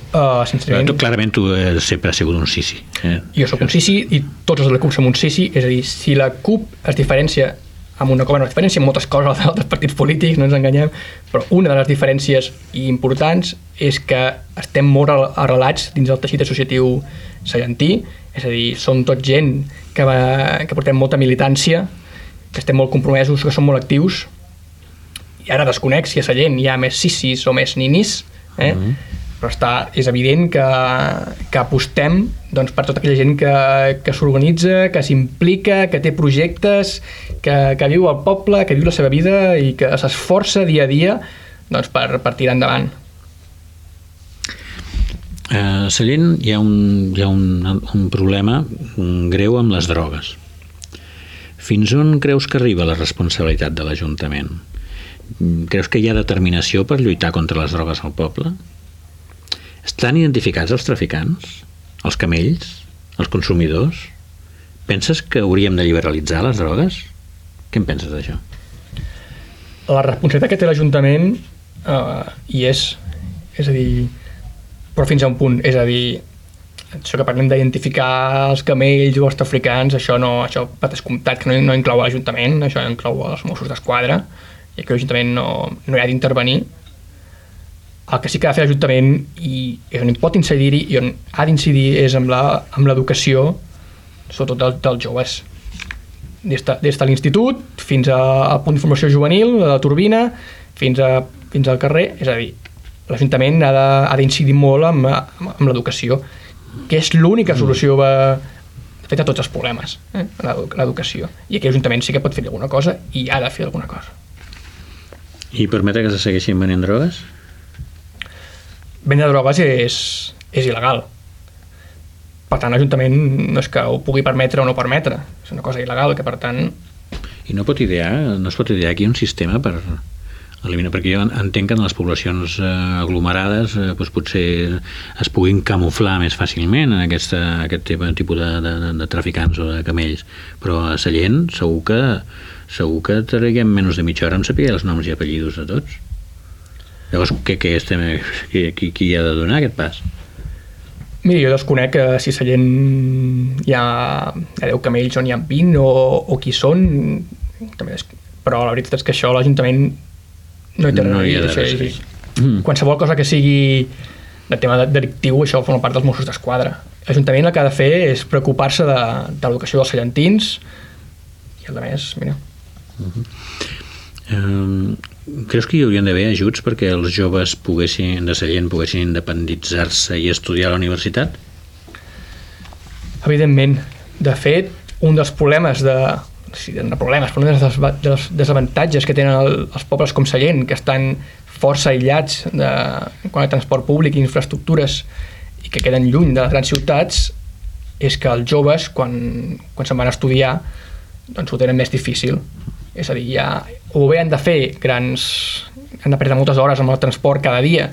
Uh, sincerament... Tu, clarament tu eh, sempre has sigut un sisi. Eh? Jo sóc un sisi i tots els de la CUP som un sisi, és a dir, si la CUP es diferencia amb una cosa, diferència en moltes coses d'altres partits polítics, no ens enganyem, però una de les diferències importants és que estem molt arrelats dins el teixit associatiu sagentí, és a dir, som tot gent que, va, que portem molta militància, que estem molt compromesos, que som molt actius, i ara desconec si a Sallent hi ha més sissis o més ninis, eh? Mm -hmm però està, és evident que, que apostem doncs, per tota aquella gent que, que s'organitza, que s'implica, que té projectes, que, que viu al poble, que viu la seva vida i que s'esforça dia a dia doncs, per, per tirar endavant. A Sallent hi ha, un, hi ha un, un problema greu amb les drogues. Fins on creus que arriba la responsabilitat de l'Ajuntament? Creus que hi ha determinació per lluitar contra les drogues al poble? Estan identificats els traficants? Els camells? Els consumidors? Penses que hauríem de liberalitzar les drogues? Què en penses d'això? La responsabilitat que té l'Ajuntament uh, hi és. És a dir, però fins a un punt. És a dir, això que parlem d'identificar els camells o els traficants, això no, això per descomptat que no, no inclou l'Ajuntament, això inclou els Mossos d'Esquadra, i que l'Ajuntament no, no hi ha d'intervenir, el que sí que ha de fer l'Ajuntament i, i on pot incidir-hi i on ha d'incidir és amb l'educació sobretot dels, dels joves des de, des de l'institut fins al punt d'informació juvenil a la turbina fins, a, fins al carrer és a dir, l'Ajuntament ha d'incidir molt amb, amb l'educació que és l'única mm. solució a, fet a tots els problemes eh? l'educació i aquí l'Ajuntament sí que pot fer alguna cosa i ha de fer alguna cosa i permetre que se segueixin venent drogues? Vendre drogues és, és il·legal. Per tant, l'Ajuntament no és que ho pugui permetre o no permetre, és una cosa il·legal, que per tant... I no pot idear, no es pot idear aquí un sistema per eliminar, perquè jo entenc que en les poblacions eh, aglomerades eh, doncs potser es puguin camuflar més fàcilment en aquesta, aquest tipus de, de, de traficants o de camells, però a Sallent segur que segur que traguem menys de mitja hora en saber els noms i apellidos de tots. Llavors, què, què estem, qui, qui, qui ha de donar aquest pas? Mira, jo desconec eh, si Sallent hi ha, hi ha 10 camells on hi ha 20 o, o qui són, també des... però la veritat és que això l'Ajuntament no hi té No res hi ha de res és-. Mm. Qualsevol cosa que sigui de tema de- delictiu, això forma part dels Mossos d'Esquadra. L'Ajuntament el que ha de fer és preocupar-se de, de l'educació dels sallentins i el de més, mira, Eh, creus que hi haurien d'haver ajuts perquè els joves poguessin, de Sallent poguessin independitzar-se i estudiar a la universitat? Evidentment. De fet, un dels problemes de... Sí, no problemes, però un dels, dels desavantatges que tenen el, els pobles com Sallent, que estan força aïllats de, quan a transport públic i infraestructures i que queden lluny de les grans ciutats, és que els joves, quan, quan se'n van a estudiar, doncs ho tenen més difícil. És a dir, ja, o bé han de fer grans... han de perdre moltes hores amb el transport cada dia,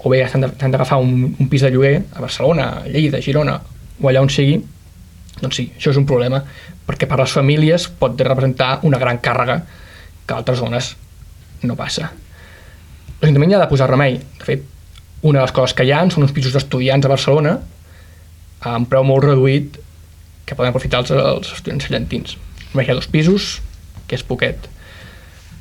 o bé s'han d'agafar un, un pis de lloguer a Barcelona, a Lleida, a Girona, o allà on sigui, doncs sí, això és un problema, perquè per les famílies pot representar una gran càrrega que a altres zones no passa. L'Ajuntament hi ha de posar remei. De fet, una de les coses que hi ha són uns pisos d'estudiants a Barcelona a un preu molt reduït que poden aprofitar els, els estudiants sallentins. Només hi ha dos pisos, que és poquet.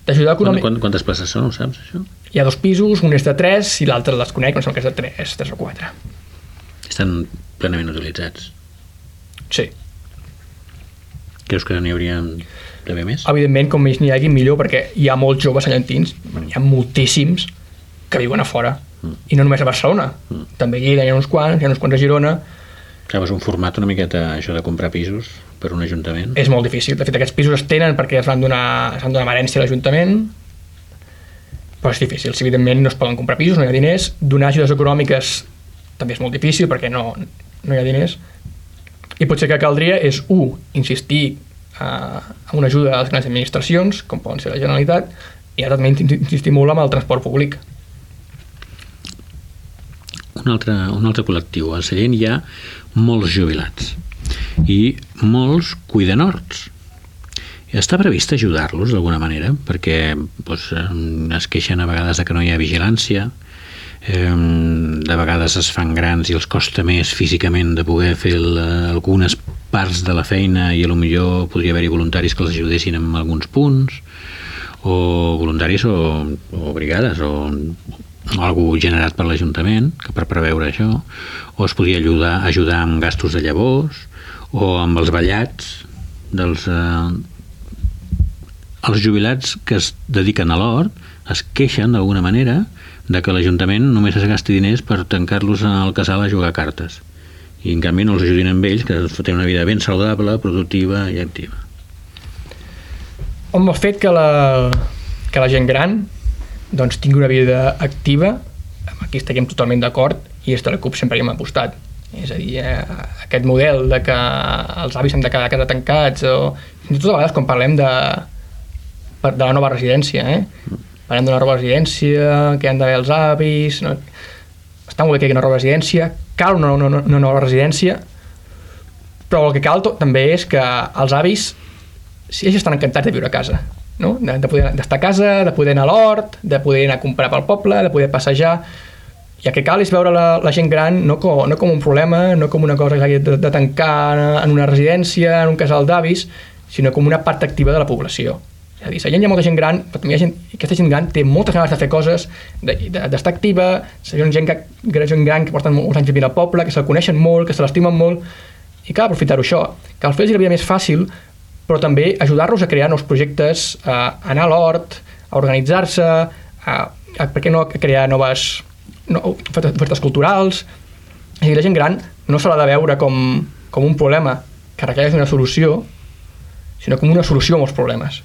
D'ajudar Quant, econòmic... quant, quantes places són, ho saps, això? Hi ha dos pisos, un és de 3 i l'altre el desconec, no sé que és de 3, 3 o 4. Estan plenament utilitzats. Sí. Creus que n'hi hauria d'haver més? Evidentment, com més n'hi hagi, millor, perquè hi ha molts joves sallentins, hi ha moltíssims que viuen a fora. I no només a Barcelona. També a Lleida hi ha uns quants, hi ha uns quants a Girona. Clar, és un format una miqueta, això de comprar pisos per un ajuntament. És molt difícil. De fet, aquests pisos es tenen perquè es van donar, es van donar herència a l'Ajuntament, però és difícil. Si evidentment no es poden comprar pisos, no hi ha diners, donar ajudes econòmiques també és molt difícil perquè no, no hi ha diners. I potser que caldria és, un, insistir eh, en una ajuda a les grans administracions, com poden ser la Generalitat, i ara també insistir molt amb el transport públic. Un altre, un altre col·lectiu. A Sallent hi ha molts jubilats i molts cuidanorts. Està previst ajudar-los d'alguna manera? Perquè doncs, es queixen a vegades de que no hi ha vigilància, de vegades es fan grans i els costa més físicament de poder fer algunes parts de la feina i a lo millor podria haver-hi voluntaris que els ajudessin en alguns punts o voluntaris o, o brigades o algú generat per l'Ajuntament que per preveure això o es podia ajudar, ajudar amb gastos de llavors o amb els ballats dels eh, els jubilats que es dediquen a l'hort es queixen d'alguna manera de que l'Ajuntament només es gasti diners per tancar-los al casal a jugar cartes. I en canvi no els ajudin amb ells que tenen una vida ben saludable, productiva i activa. Amb el fet que la, que la gent gran doncs, tingui una vida activa, aquí estaríem totalment d'acord i de la CUP sempre hi hem apostat. És a dir, eh, aquest model de que els avis han de quedar a casa tancats o fins i tot a vegades quan parlem de, de la nova residència, eh? parlem d'una nova residència, que han d'haver els avis... No? Està molt bé que hi hagi una nova residència, cal una, una, una nova residència, però el que cal to- també és que els avis si ells estan encantats de viure a casa, no? de, de poder d'estar a casa, de poder anar a l'hort, de poder anar a comprar pel poble, de poder passejar, i el que cal és veure la, la gent gran no com, no com un problema, no com una cosa que de, de tancar en una residència, en un casal d'avis, sinó com una part activa de la població. És a dir, si hi ha molta gent gran, però també hi ha gent, aquesta gent gran té moltes ganes de fer coses, d'estar de, d'estar activa, ha gent, que, gent gran que porten molts anys vivint al poble, que se'l coneixen molt, que se l'estimen molt, i cal aprofitar-ho això. Cal fer-los la vida més fàcil, però també ajudar-los a crear nous projectes, a anar a l'hort, a organitzar-se, a, a, per què no a crear noves no, ofertes culturals. És a dir, la gent gran no se l'ha de veure com, com un problema que requereix una solució, sinó com una solució a molts problemes.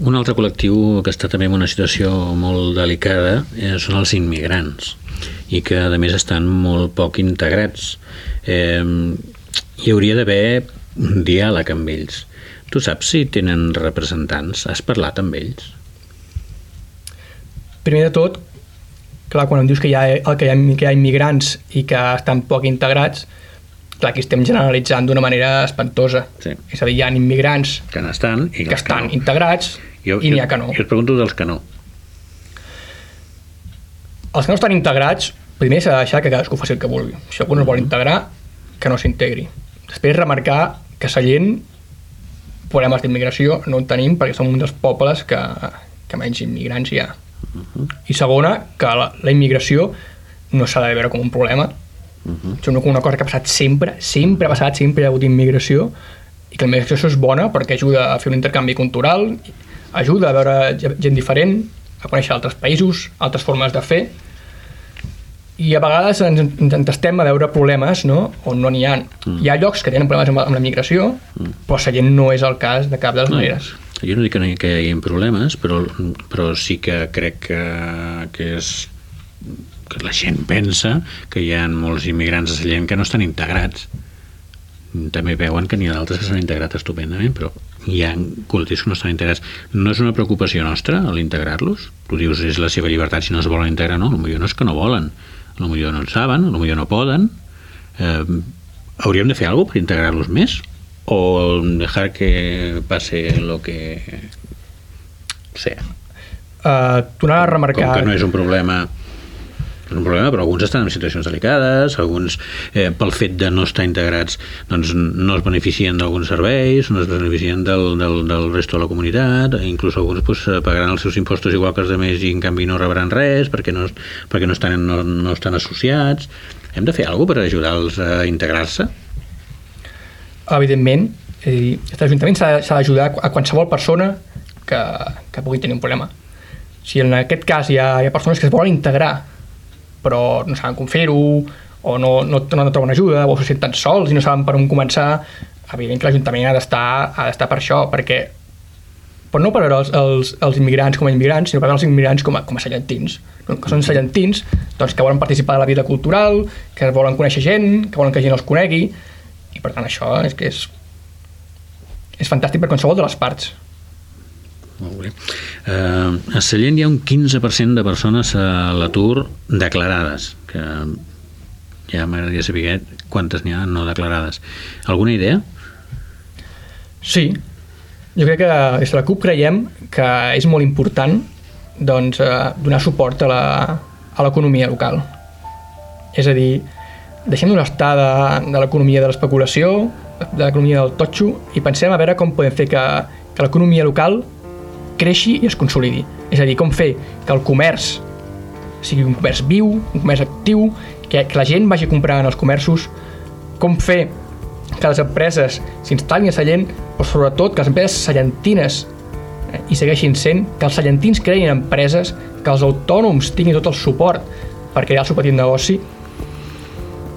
Un altre col·lectiu que està també en una situació molt delicada eh, són els immigrants i que a més estan molt poc integrats. Eh, hi hauria d'haver un diàleg amb ells. Tu saps si tenen representants? Has parlat amb ells? Primer de tot, clar, quan em dius que hi ha, que hi ha, que hi ha immigrants i que estan poc integrats, clar, aquí estem generalitzant d'una manera espantosa. Sí. És a dir, hi ha immigrants Que n'estan i que estan no. integrats Jo, i n'hi ha que no. Jo et pregunto dels que no. Els que no estan integrats primer s'ha de deixar que cadascú faci el que vulgui. Si algú no es vol integrar, que no s'integri. Després remarcar que Sallent problemes d'immigració no en tenim perquè som un dels pobles que, que menys immigrants hi ha. Uh -huh. I segona, que la, la immigració no s'ha de veure com un problema. Uh -huh. És una, una cosa que ha passat sempre, sempre ha passat, sempre hi ha hagut immigració i que la immigració és bona perquè ajuda a fer un intercanvi cultural, ajuda a veure gent diferent, a conèixer altres països, altres formes de fer i a vegades ens, entestem a veure problemes no? on no n'hi ha. Mm. Hi ha llocs que tenen problemes amb, amb la migració, mm. però Sallent no és el cas de cap de les no. maneres. Jo no dic que, no hi, que hi hagi problemes, però, però sí que crec que, que és que la gent pensa que hi ha molts immigrants a Sallent que no estan integrats. També veuen que n'hi ha d'altres que s'han integrat estupendament, però hi ha col·lectius que no estan integrats. No és una preocupació nostra l'integrar-los? Tu dius és la seva llibertat si no es volen integrar, no, potser no és que no volen a millor no en saben, a millor no poden. Eh, hauríem de fer alguna per integrar-los més? O dejar que passe lo que sea? Uh, tornar a remarcar com que no és un problema és un problema, però alguns estan en situacions delicades, alguns eh, pel fet de no estar integrats doncs no es beneficien d'alguns serveis, no es beneficien del, del, del resto de la comunitat, inclús alguns pues, pagaran els seus impostos igual que els altres i en canvi no rebran res perquè no, perquè no, estan, no, no estan associats. Hem de fer alguna per ajudar-los a integrar-se? Evidentment, l'Ajuntament s'ha d'ajudar a qualsevol persona que, que pugui tenir un problema. Si en aquest cas hi ha, hi ha persones que es volen integrar però no saben com fer-ho, o no, no, no troben ajuda, o se senten sols i no saben per on començar, evident que l'Ajuntament ha d'estar per això, perquè però no per veure els, els, els immigrants com a immigrants, sinó per veure els immigrants com a, com a sallentins, no? que són sallentins doncs, que volen participar de la vida cultural, que volen conèixer gent, que volen que gent els conegui, i per tant això és que és, és fantàstic per qualsevol de les parts. Molt bé. Uh, a Sallent hi ha un 15% de persones a l'atur declarades, que ja m'agradaria saber quantes n'hi ha no declarades. Alguna idea? Sí. Jo crec que des de la CUP creiem que és molt important doncs, uh, donar suport a l'economia local. És a dir, deixem d'una estar de, de l'economia de l'especulació, de l'economia del totxo, i pensem a veure com podem fer que, que l'economia local creixi i es consolidi. És a dir, com fer que el comerç sigui un comerç viu, un comerç actiu, que, que la gent vagi a comprar en els comerços, com fer que les empreses s'instal·lin a Sallent, però sobretot que les empreses sallentines eh, i segueixin sent, que els sallentins creïn empreses, que els autònoms tinguin tot el suport per crear el seu petit negoci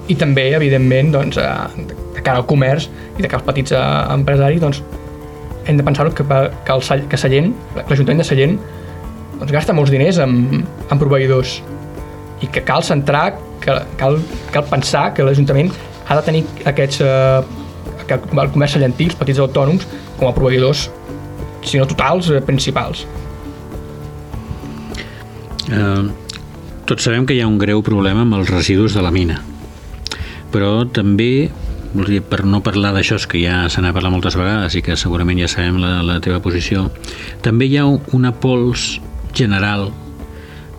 i també, evidentment, doncs, eh, de cara al comerç i de cara als petits eh, empresaris, doncs, hem de pensar que, que, el, que Sallent, l'Ajuntament de Sallent, doncs gasta molts diners en, en proveïdors i que cal centrar, que cal, cal pensar que l'Ajuntament ha de tenir aquests, eh, que el comerç sallentí, els petits autònoms, com a proveïdors, si no totals, eh, principals. Eh, tots sabem que hi ha un greu problema amb els residus de la mina, però també dir, per no parlar d'això que ja se n'ha parlat moltes vegades i que segurament ja sabem la, la teva posició, també hi ha una pols general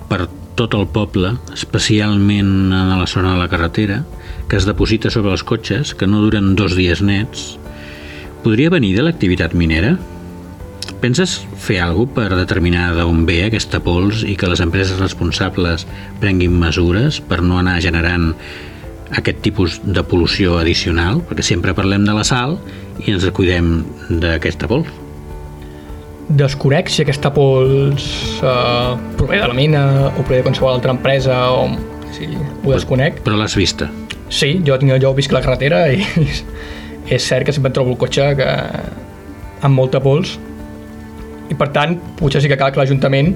per tot el poble, especialment en la zona de la carretera, que es deposita sobre els cotxes, que no duren dos dies nets. Podria venir de l'activitat minera? Penses fer alguna per determinar d'on ve aquesta pols i que les empreses responsables prenguin mesures per no anar generant aquest tipus de pol·lució addicional, perquè sempre parlem de la sal i ens cuidem d'aquesta pols. Desconec si aquesta pols eh, prové de la mina o prové de qualsevol altra empresa o sí, ho desconec. Però l'has vista? Sí, jo, tinc, jo visc la carretera i [laughs] és cert que sempre trobo el cotxe que, amb molta pols i per tant potser sí que cal que l'Ajuntament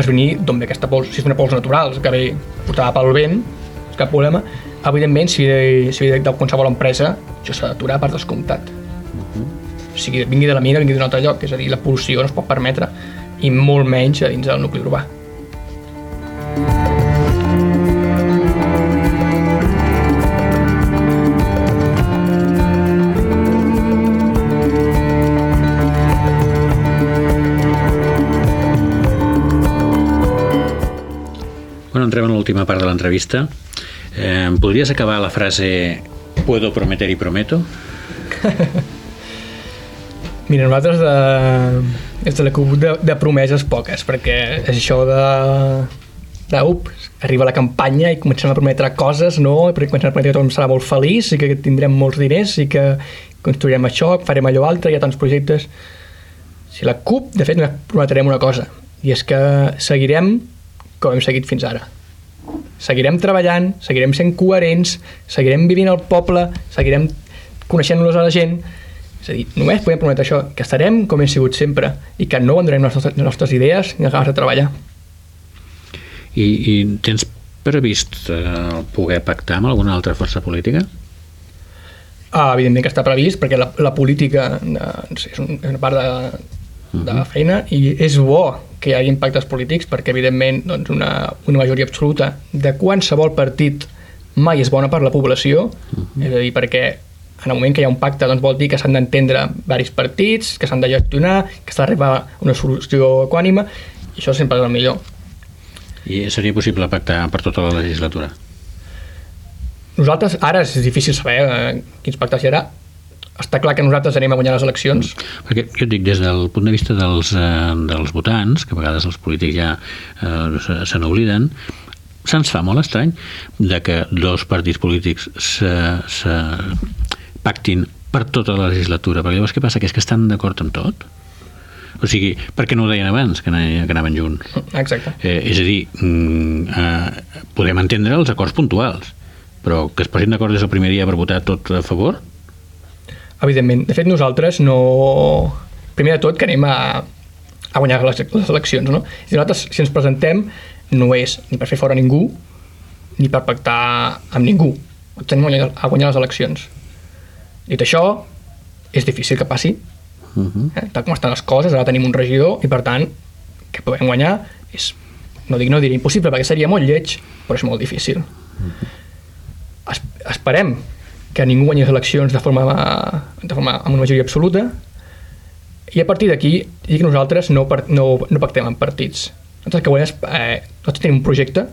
es vini d'on ve aquesta pols, si és una pols natural, que ve portada pel vent, cap problema, evidentment, si, si ve de qualsevol empresa, això s'ha d'aturar per descomptat. Uh -huh. O sigui, vingui de la mina, vingui d'un altre lloc, és a dir, la pol·lució no es pot permetre, i molt menys a dins del nucli urbà. Bueno, Bueno, entrem en l'última part de l'entrevista. Eh, podries acabar la frase Puedo prometer y prometo? [laughs] Mira, nosaltres de, des de la CUP de, de promeses poques, perquè és això de, de ups, arriba la campanya i comencem a prometre coses, no? Perquè comencem a prometre que tothom serà molt feliç i que tindrem molts diners i que construirem això, farem allò altre, hi ha tants projectes. Si la CUP, de fet, prometrem una cosa, i és que seguirem com hem seguit fins ara. Seguirem treballant, seguirem sent coherents, seguirem vivint al poble, seguirem coneixent-nos a la gent, és a dir, només podem prometre això, que estarem com hem sigut sempre i que no abandonarem les nostres, les nostres idees ni les ganes de treballar. I, i tens previst eh, poder pactar amb alguna altra força política? Ah, evidentment que està previst, perquè la, la política eh, és, un, és una part de, de la feina i és bo que hi hagi impactes polítics perquè evidentment doncs, una, una majoria absoluta de qualsevol partit mai és bona per la població uh -huh. és a dir, perquè en el moment que hi ha un pacte doncs vol dir que s'han d'entendre varis partits, que s'han de gestionar, que s'ha d'arribar a una solució equànima, i això sempre és el millor. I seria possible pactar per tota la legislatura? Nosaltres, ara és difícil saber eh, quins pactes hi haurà, està clar que nosaltres anem a guanyar les eleccions. Perquè jo et dic, des del punt de vista dels, eh, dels votants, que a vegades els polítics ja eh, se n'obliden, se'ns fa molt estrany de que dos partits polítics se, se pactin per tota la legislatura, perquè llavors què passa? Que és que estan d'acord amb tot? O sigui, per què no ho deien abans, que anaven, que anaven junts? Exacte. Eh, és a dir, mm, eh, podem entendre els acords puntuals, però que es posin d'acord des del primer dia per votar tot a favor, Evidentment. De fet, nosaltres no... Primer de tot, que anem a, a guanyar les, les eleccions, no? Si nosaltres, si ens presentem, no és ni per fer fora ningú, ni per pactar amb ningú. Tenim a guanyar, les eleccions. Dit això, és difícil que passi. Uh -huh. eh? Tal com estan les coses, ara tenim un regidor i, per tant, que podem guanyar és, no dic no diré impossible, perquè seria molt lleig, però és molt difícil. Uh -huh. es, esperem que ningú guanyi les eleccions de forma, de forma amb una majoria absoluta i a partir d'aquí dic que nosaltres no, no, no pactem amb partits. Nosaltres que eh, nosaltres tenim un projecte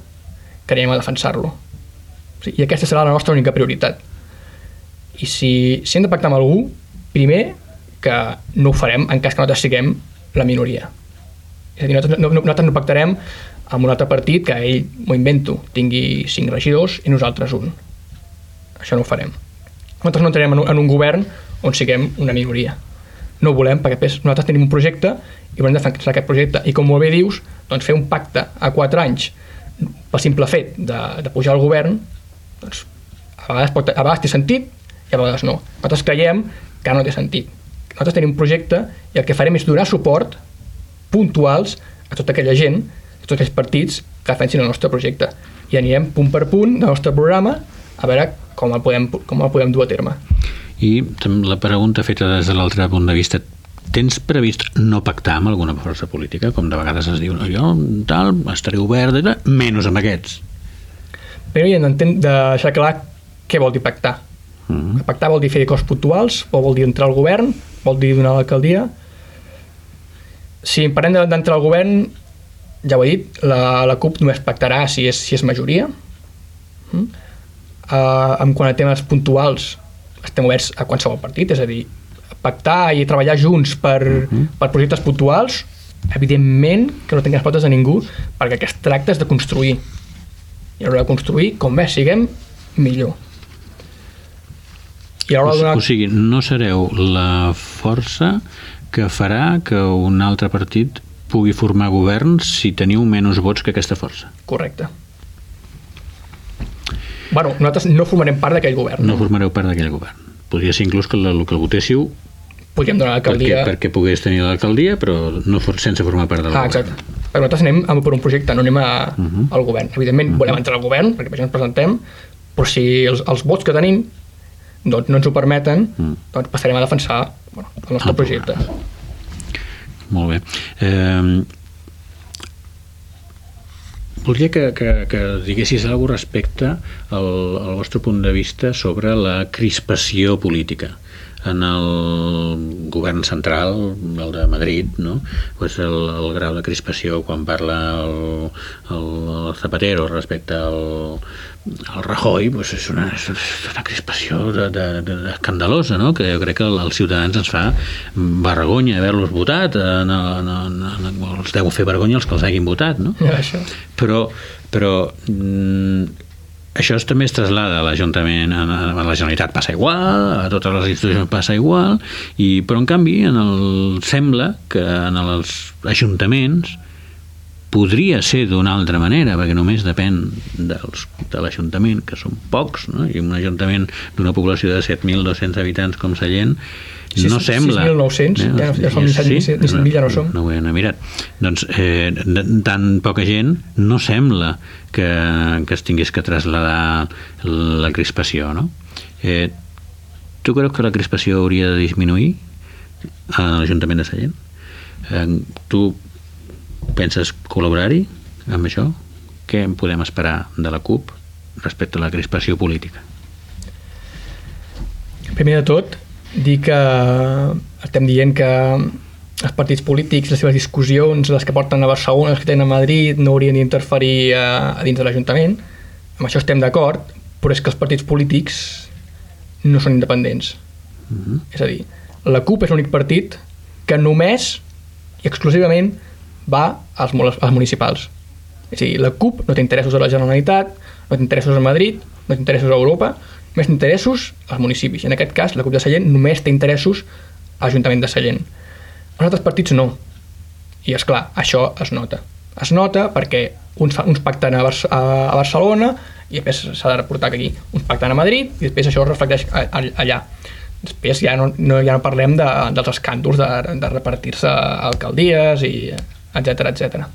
que anem a defensar-lo. O sigui, i aquesta serà la nostra única prioritat. I si, si hem de pactar amb algú primer que no ho farem en cas que nosaltres siguem la minoria. És a dir, nosaltres no, no, nosaltres no pactarem amb un altre partit que ell, m'ho invento, tingui cinc regidors i nosaltres un. Això no ho farem nosaltres no entrarem en un, govern on siguem una minoria. No ho volem, perquè pues, nosaltres tenim un projecte i volem defensar aquest projecte. I com molt bé dius, doncs fer un pacte a quatre anys pel simple fet de, de pujar al govern, doncs a vegades, pot, a vegades té sentit i a vegades no. Nosaltres creiem que no té sentit. Nosaltres tenim un projecte i el que farem és donar suport puntuals a tota aquella gent, a tots aquells partits que defensin el nostre projecte. I anirem punt per punt del nostre programa a veure com el podem, com el podem dur a terme. I la pregunta feta des de l'altre punt de vista, tens previst no pactar amb alguna força política, com de vegades es diu, no, jo tal, estaré obert, menys amb aquests? Però hi hem de deixar clar què vol dir pactar. -huh. Pactar vol dir fer coses puntuals, o vol dir entrar al govern, vol dir donar l'alcaldia. Si parlem d'entrar al govern, ja ho he dit, la, la CUP només pactarà si és, si és majoria. -huh eh, en quant a temes puntuals estem oberts a qualsevol partit, és a dir, pactar i treballar junts per, uh mhm. -huh. per projectes puntuals, evidentment que no tinguem potes a ningú, perquè aquest tracte és de construir. I a l'hora de construir, com més siguem, millor. I a l'hora de donar... O sigui, no sereu la força que farà que un altre partit pugui formar govern si teniu menys vots que aquesta força. Correcte. Bueno, nosaltres no formarem part d'aquell govern. No formareu part d'aquell govern. Podria ser inclús que el, que votéssiu podríem donar l'alcaldia... Perquè, perquè pogués tenir l'alcaldia, però no for, sense formar part del ah, govern. Exacte. Però nosaltres anem per un projecte, no anem a, uh mhm. -huh. al govern. Evidentment, uh mhm. -huh. volem entrar al govern, perquè per això ens presentem, però si els, els vots que tenim doncs no ens ho permeten, uh mm. -huh. doncs passarem a defensar bueno, el nostre el projecte. Molt bé. Eh, Voldria que, que, que diguessis alguna respecte al, al vostre punt de vista sobre la crispació política en el govern central, el de Madrid, no? pues el, el grau de crispació quan parla el, el Zapatero respecte al, al Rajoy pues és, una, és una crispació de, de, de, de escandalosa, no? que jo crec que els ciutadans ens fa vergonya haver-los votat, en, en, en, en, els deu fer vergonya els que els hagin votat, no? Ja, això. Però, però mm, això també es traslada a l'Ajuntament, a, a la Generalitat passa igual, a totes les institucions passa igual, i, però en canvi en el, sembla que en els ajuntaments podria ser d'una altra manera, perquè només depèn dels, de l'Ajuntament, que són pocs, no? i un Ajuntament d'una població de 7.200 habitants com Sallent, Sí, no sembla... 6.900, Eh, ja, ja som 17.000, sí? 17.000 ja no som. No ho he mirat. Doncs eh, tan poca gent no sembla que, que es tingués que traslladar la crispació, no? Eh, tu creus que la crispació hauria de disminuir a l'Ajuntament de Sallent? Eh, tu penses col·laborar-hi amb això? Què en podem esperar de la CUP respecte a la crispació política? Primer de tot, dir que estem dient que els partits polítics, les seves discussions, les que porten a Barcelona, les que tenen a Madrid, no haurien d'interferir a, a dins de l'Ajuntament. Amb això estem d'acord, però és que els partits polítics no són independents. Mm -hmm. És a dir, la CUP és l'únic partit que només i exclusivament va als, als municipals. És a dir, la CUP no té interessos a la Generalitat, no té interessos a Madrid, no té interessos a Europa, té interessos als municipis. En aquest cas, la CUP de Sallent només té interessos a l'Ajuntament de Sallent. Els altres partits no. I, és clar, això es nota. Es nota perquè uns, uns pacten a, a, a Barcelona i després s'ha de reportar aquí uns pacten a Madrid i després això es reflecteix a, a, allà. Després ja no, no, ja no parlem de, dels escàndols de, de repartir-se alcaldies i etc etc.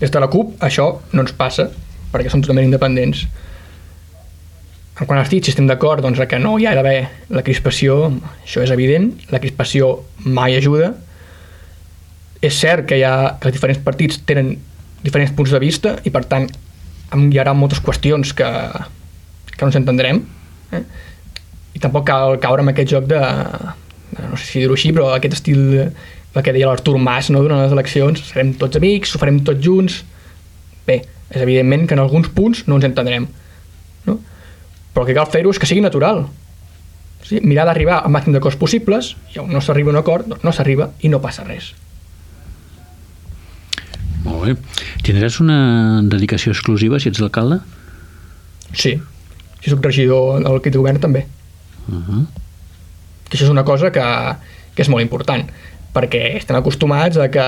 Des de la CUP això no ens passa perquè són totalment independents. En quant als dits, si estem d'acord doncs, que no hi ha d'haver la crispació, això és evident, la crispació mai ajuda. És cert que, hi ha, que els diferents partits tenen diferents punts de vista i per tant hi haurà moltes qüestions que, que no ens entendrem eh? i tampoc cal caure en aquest joc de no sé si dir-ho així, però aquest estil el que deia l'Artur Mas no, durant les eleccions, serem tots amics, ho farem tots junts bé, és evidentment que en alguns punts no ens entendrem no? però el que cal fer-ho és que sigui natural sí? mirar d'arribar al màxim de coses possibles i on no s'arriba a un acord, doncs no s'arriba i no passa res Molt bé. Tindràs una dedicació exclusiva si ets alcalde? sí, si sóc regidor del equip de govern també Uh -huh. que això és una cosa que, que és molt important perquè estem acostumats a que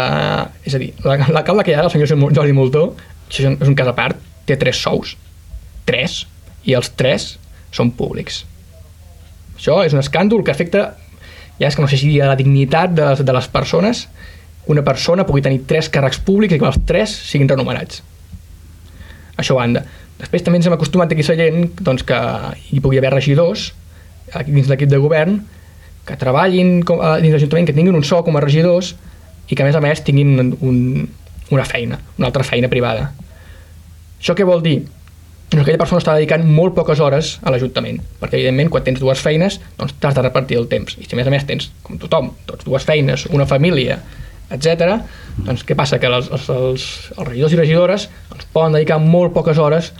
és a dir, la- l'alcalde que hi ha el senyor Jordi Moltó això és un cas a part té tres sous. Tres, i els tres són públics. Això és un escàndol que afecta ja és que no sé si a la dignitat de les, de les persones una persona pugui tenir tres càrrecs públics i que els tres siguin renumerats això a banda. Després també ens hem acostumat aquí a Sallent doncs, que hi pugui haver regidors aquí dins l'equip de govern que treballin com, a, dins l'Ajuntament, que tinguin un sou com a regidors i que a més a més tinguin un, una feina, una altra feina privada. Això què vol dir? Doncs que aquella persona està dedicant molt poques hores a l'Ajuntament, perquè evidentment quan tens dues feines doncs t'has de repartir el temps, i si a més a més tens, com tothom, doncs dues feines, una família, etc. doncs què passa? Que els, els, els, els regidors i regidores doncs, poden dedicar molt poques hores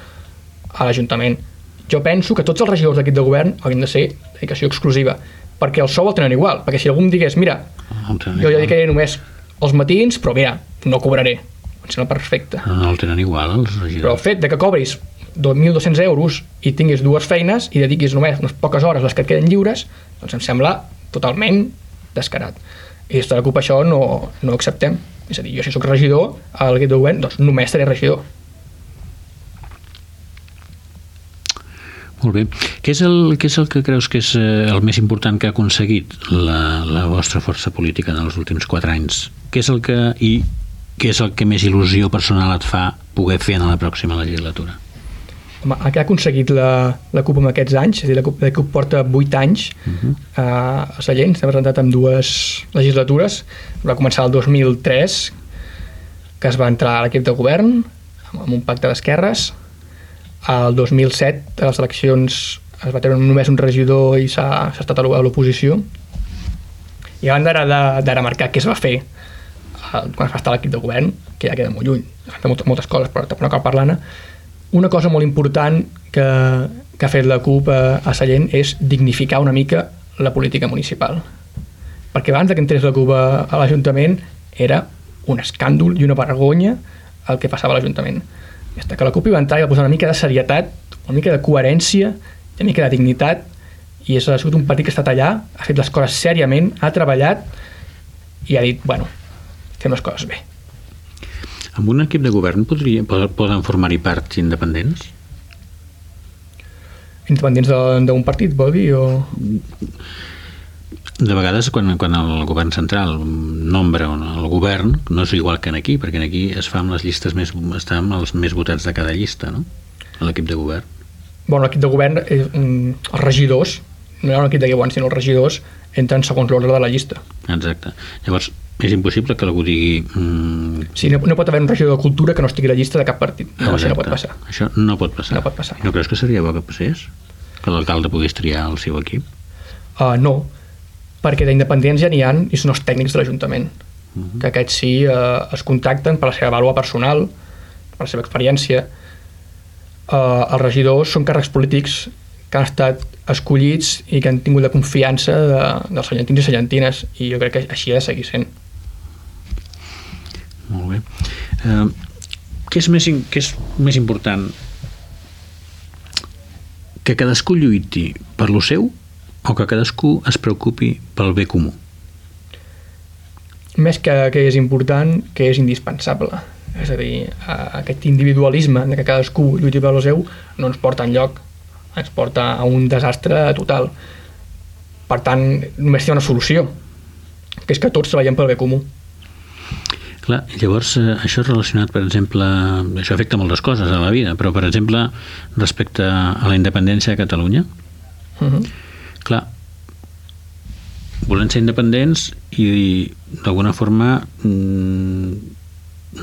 a l'Ajuntament. Jo penso que tots els regidors d'equip de govern haurien de ser dedicació exclusiva, perquè el sou el tenen igual, perquè si algú em digués, mira, No el tenen jo igual. dedicaré només els matins, però mira, no cobraré. Em sembla perfecte. No, no el tenen igual, els Però el regidors. fet de que cobris 2.200 euros i tinguis dues feines i dediquis només unes poques hores les que et queden lliures, doncs em sembla totalment descarat. I des de la CUP això no, no ho acceptem. És a dir, jo si sóc regidor a l'equip de govern, doncs només seré regidor. Molt bé. Què és, el, què és el que creus que és eh, el més important que ha aconseguit la, la vostra força política en els últims quatre anys? Què és el que, i què és el que més il·lusió personal et fa poder fer en la pròxima legislatura? Home, el que ha aconseguit la, la CUP en aquests anys, és a dir, la CUP, la CUP porta 8 anys uh -huh. a Sallent, s'ha presentat en dues legislatures, va començar el 2003, que es va entrar a l'equip de govern, amb un pacte d'esquerres, el 2007, a les eleccions es va treure només un regidor i s'ha estat a l'oposició i a banda d'ara marcar què es va fer eh, quan es va estar l'equip de govern, que ja queda molt lluny, es moltes, moltes coses, però no cal parlar-ne, una cosa molt important que, que ha fet la CUP a, a Sallent és dignificar una mica la política municipal. Perquè abans que entrés la CUP a, a l'Ajuntament era un escàndol i una vergonya el que passava a l'Ajuntament. I que la CUP hi va entrar i va posar una mica de serietat, una mica de coherència, una mica de dignitat, i és, ha sigut un partit que ha estat allà, ha fet les coses sèriament, ha treballat i ha dit, bueno, fem les coses bé. Amb un equip de govern podria, poden formar-hi parts independents? Independents d'un partit, vol dir? O... De vegades, quan, quan el govern central nombra el govern, no és igual que en aquí, perquè en aquí es fa amb les llistes més, està amb els més votats de cada llista, no? L'equip de govern. Bueno, l'equip de govern, eh, els regidors, no hi ha un equip de govern, sinó els regidors entren segons l'ordre de la llista. Exacte. Llavors, és impossible que algú digui... Mm... Sí, no, no pot haver un regidor de cultura que no estigui a la llista de cap partit. No, Exacte. això no pot passar. Això no pot passar. No pot passar. No creus que seria bo que passés? Que l'alcalde pogués triar el seu equip? Uh, no, perquè d'independents ja n'hi han i són els tècnics de l'Ajuntament. Uh mhm. -huh. Que aquests sí uh, es contacten per la seva vàlua personal, per la seva experiència. Uh, els regidors són càrrecs polítics que han estat escollits i que han tingut la confiança de, dels cellentins i cellentines i jo crec que així ha de seguir sent. Molt bé. Uh, què, és més, què és més important? Que cadascú lluiti per lo seu o que cadascú es preocupi pel bé comú? Més que, que és important, que és indispensable. És a dir, aquest individualisme de que cadascú lluiti per lo seu no ens porta en lloc, ens porta a un desastre total. Per tant, només hi ha una solució, que és que tots treballem pel bé comú. Clar, llavors eh, això és relacionat, per exemple, això afecta moltes coses a la vida, però per exemple, respecte a la independència de Catalunya, uh mhm. -huh. Clar, volem ser independents i d'alguna forma mm,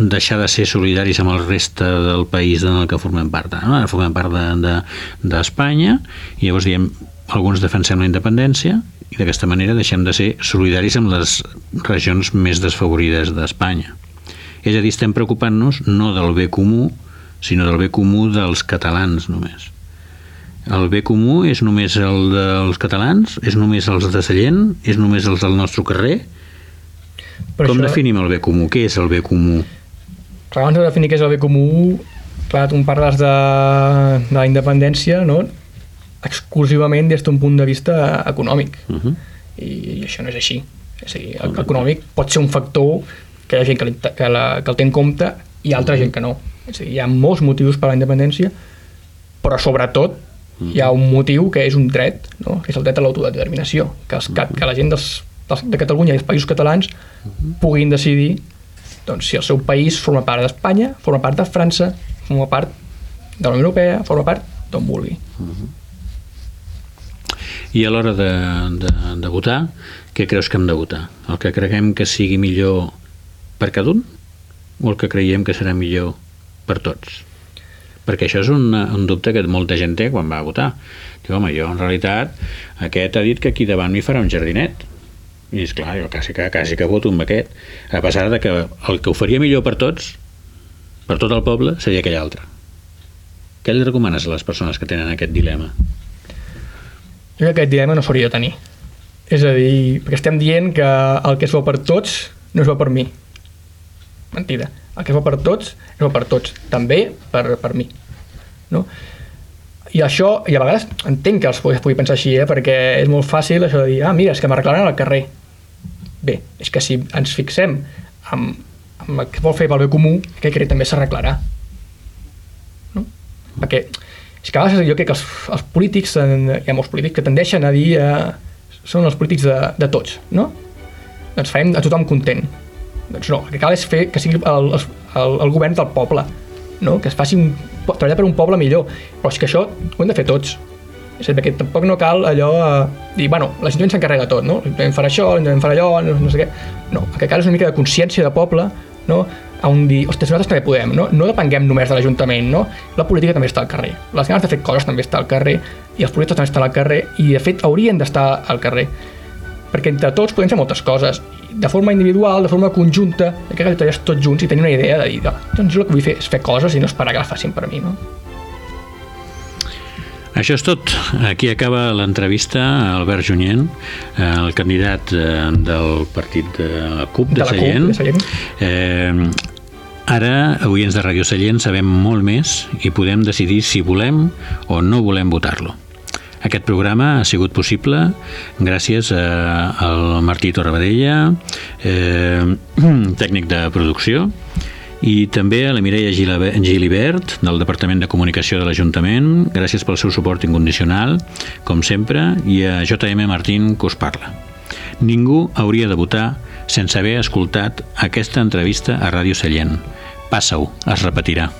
deixar de ser solidaris amb el reste del país en el que formem part. No? Ara formem part d'Espanya de, de, i llavors diem alguns defensem la independència i d'aquesta manera deixem de ser solidaris amb les regions més desfavorides d'Espanya. És a dir, estem preocupant-nos no del bé comú, sinó del bé comú dels catalans només. El bé comú és només el dels catalans? És només els de Sallent? És només els del nostre carrer? Per Com això... definim el bé comú? Què és el bé comú? Clar, abans de definir què és el bé comú, clar, tu em parles de, de la independència, no? exclusivament des d'un punt de vista econòmic. Uh -huh. I, I això no és així. És a dir, el, econòmic pot ser un factor que hi ha gent que, que, la, que el té en compte i altra uh -huh. gent que no. És a dir, hi ha molts motius per a la independència, però sobretot uh -huh. Hi ha un motiu que és un dret, no? que és el dret a l'autodeterminació, que, els, -huh. que la gent dels, dels, de Catalunya i els països catalans puguin decidir doncs, si el seu país forma part d'Espanya, forma part de França, forma part de la Unió Europea, forma part d'on vulgui. Uh -huh. I a l'hora de, de, de votar, què creus que hem de votar? El que creguem que sigui millor per cada un o el que creiem que serà millor per tots? Perquè això és un, un dubte que molta gent té quan va a votar. Diu, home, jo en realitat aquest ha dit que aquí davant m'hi farà un jardinet. I és clar, jo quasi que, quasi que voto amb aquest. A pesar de que el que ho faria millor per tots, per tot el poble, seria aquell altre. Què li recomanes a les persones que tenen aquest dilema? Jo que aquest dilema no s'hauria de tenir. És a dir, perquè estem dient que el que és bo per tots no és bo per mi. Mentida. El que és bo per tots és bo per tots. També per, per mi. No? I això, i a vegades entenc que els pugui, pugui pensar així, eh? perquè és molt fàcil això de dir, ah, mira, és que m'arreglaran al carrer. Bé, és que si ens fixem amb, amb el que vol fer pel bé comú, aquest carrer també s'arreglarà. No? Perquè és que a vegades jo crec que els, els polítics, hi ha molts polítics que tendeixen a dir eh, són els polítics de, de tots, no? Doncs farem a tothom content. Doncs no, el que cal és fer que sigui el, el, el govern del poble, no? que es faci un, treballar per un poble millor, però és que això ho hem de fer tots. És a dir, perquè tampoc no cal allò eh, dir, bueno, l'Ajuntament s'encarrega tot, no? L'Ajuntament farà això, l'Ajuntament farà allò, no, no sé què. No, el que cal és una mica de consciència de poble, no? on dir, ostres, nosaltres també podem, no? No depenguem només de l'Ajuntament, no? La política també està al carrer. Les ganes de fer coses també està al carrer. i els projectes també estan al carrer i de fet haurien d'estar al carrer perquè entre tots podem fer moltes coses de forma individual, de forma conjunta que treballar tots junts i tenir una idea de dir doncs jo el que vull fer és fer coses i no esperar que la facin per mi no? Això és tot. Aquí acaba l'entrevista a Albert Junyent, el candidat eh, del partit de la CUP de, de la Sallent. CUP de Sallent. Eh, Ara, oients de Ràdio Sallent, sabem molt més i podem decidir si volem o no volem votar-lo. Aquest programa ha sigut possible gràcies a, al Martí Torrebadella, eh, [clears throat] tècnic de producció, i també a la Mireia Gilibert, del Departament de Comunicació de l'Ajuntament, gràcies pel seu suport incondicional, com sempre, i a JM Martín, que us parla. Ningú hauria de votar sense haver escoltat aquesta entrevista a Ràdio Sallent. Passa-ho, es repetirà.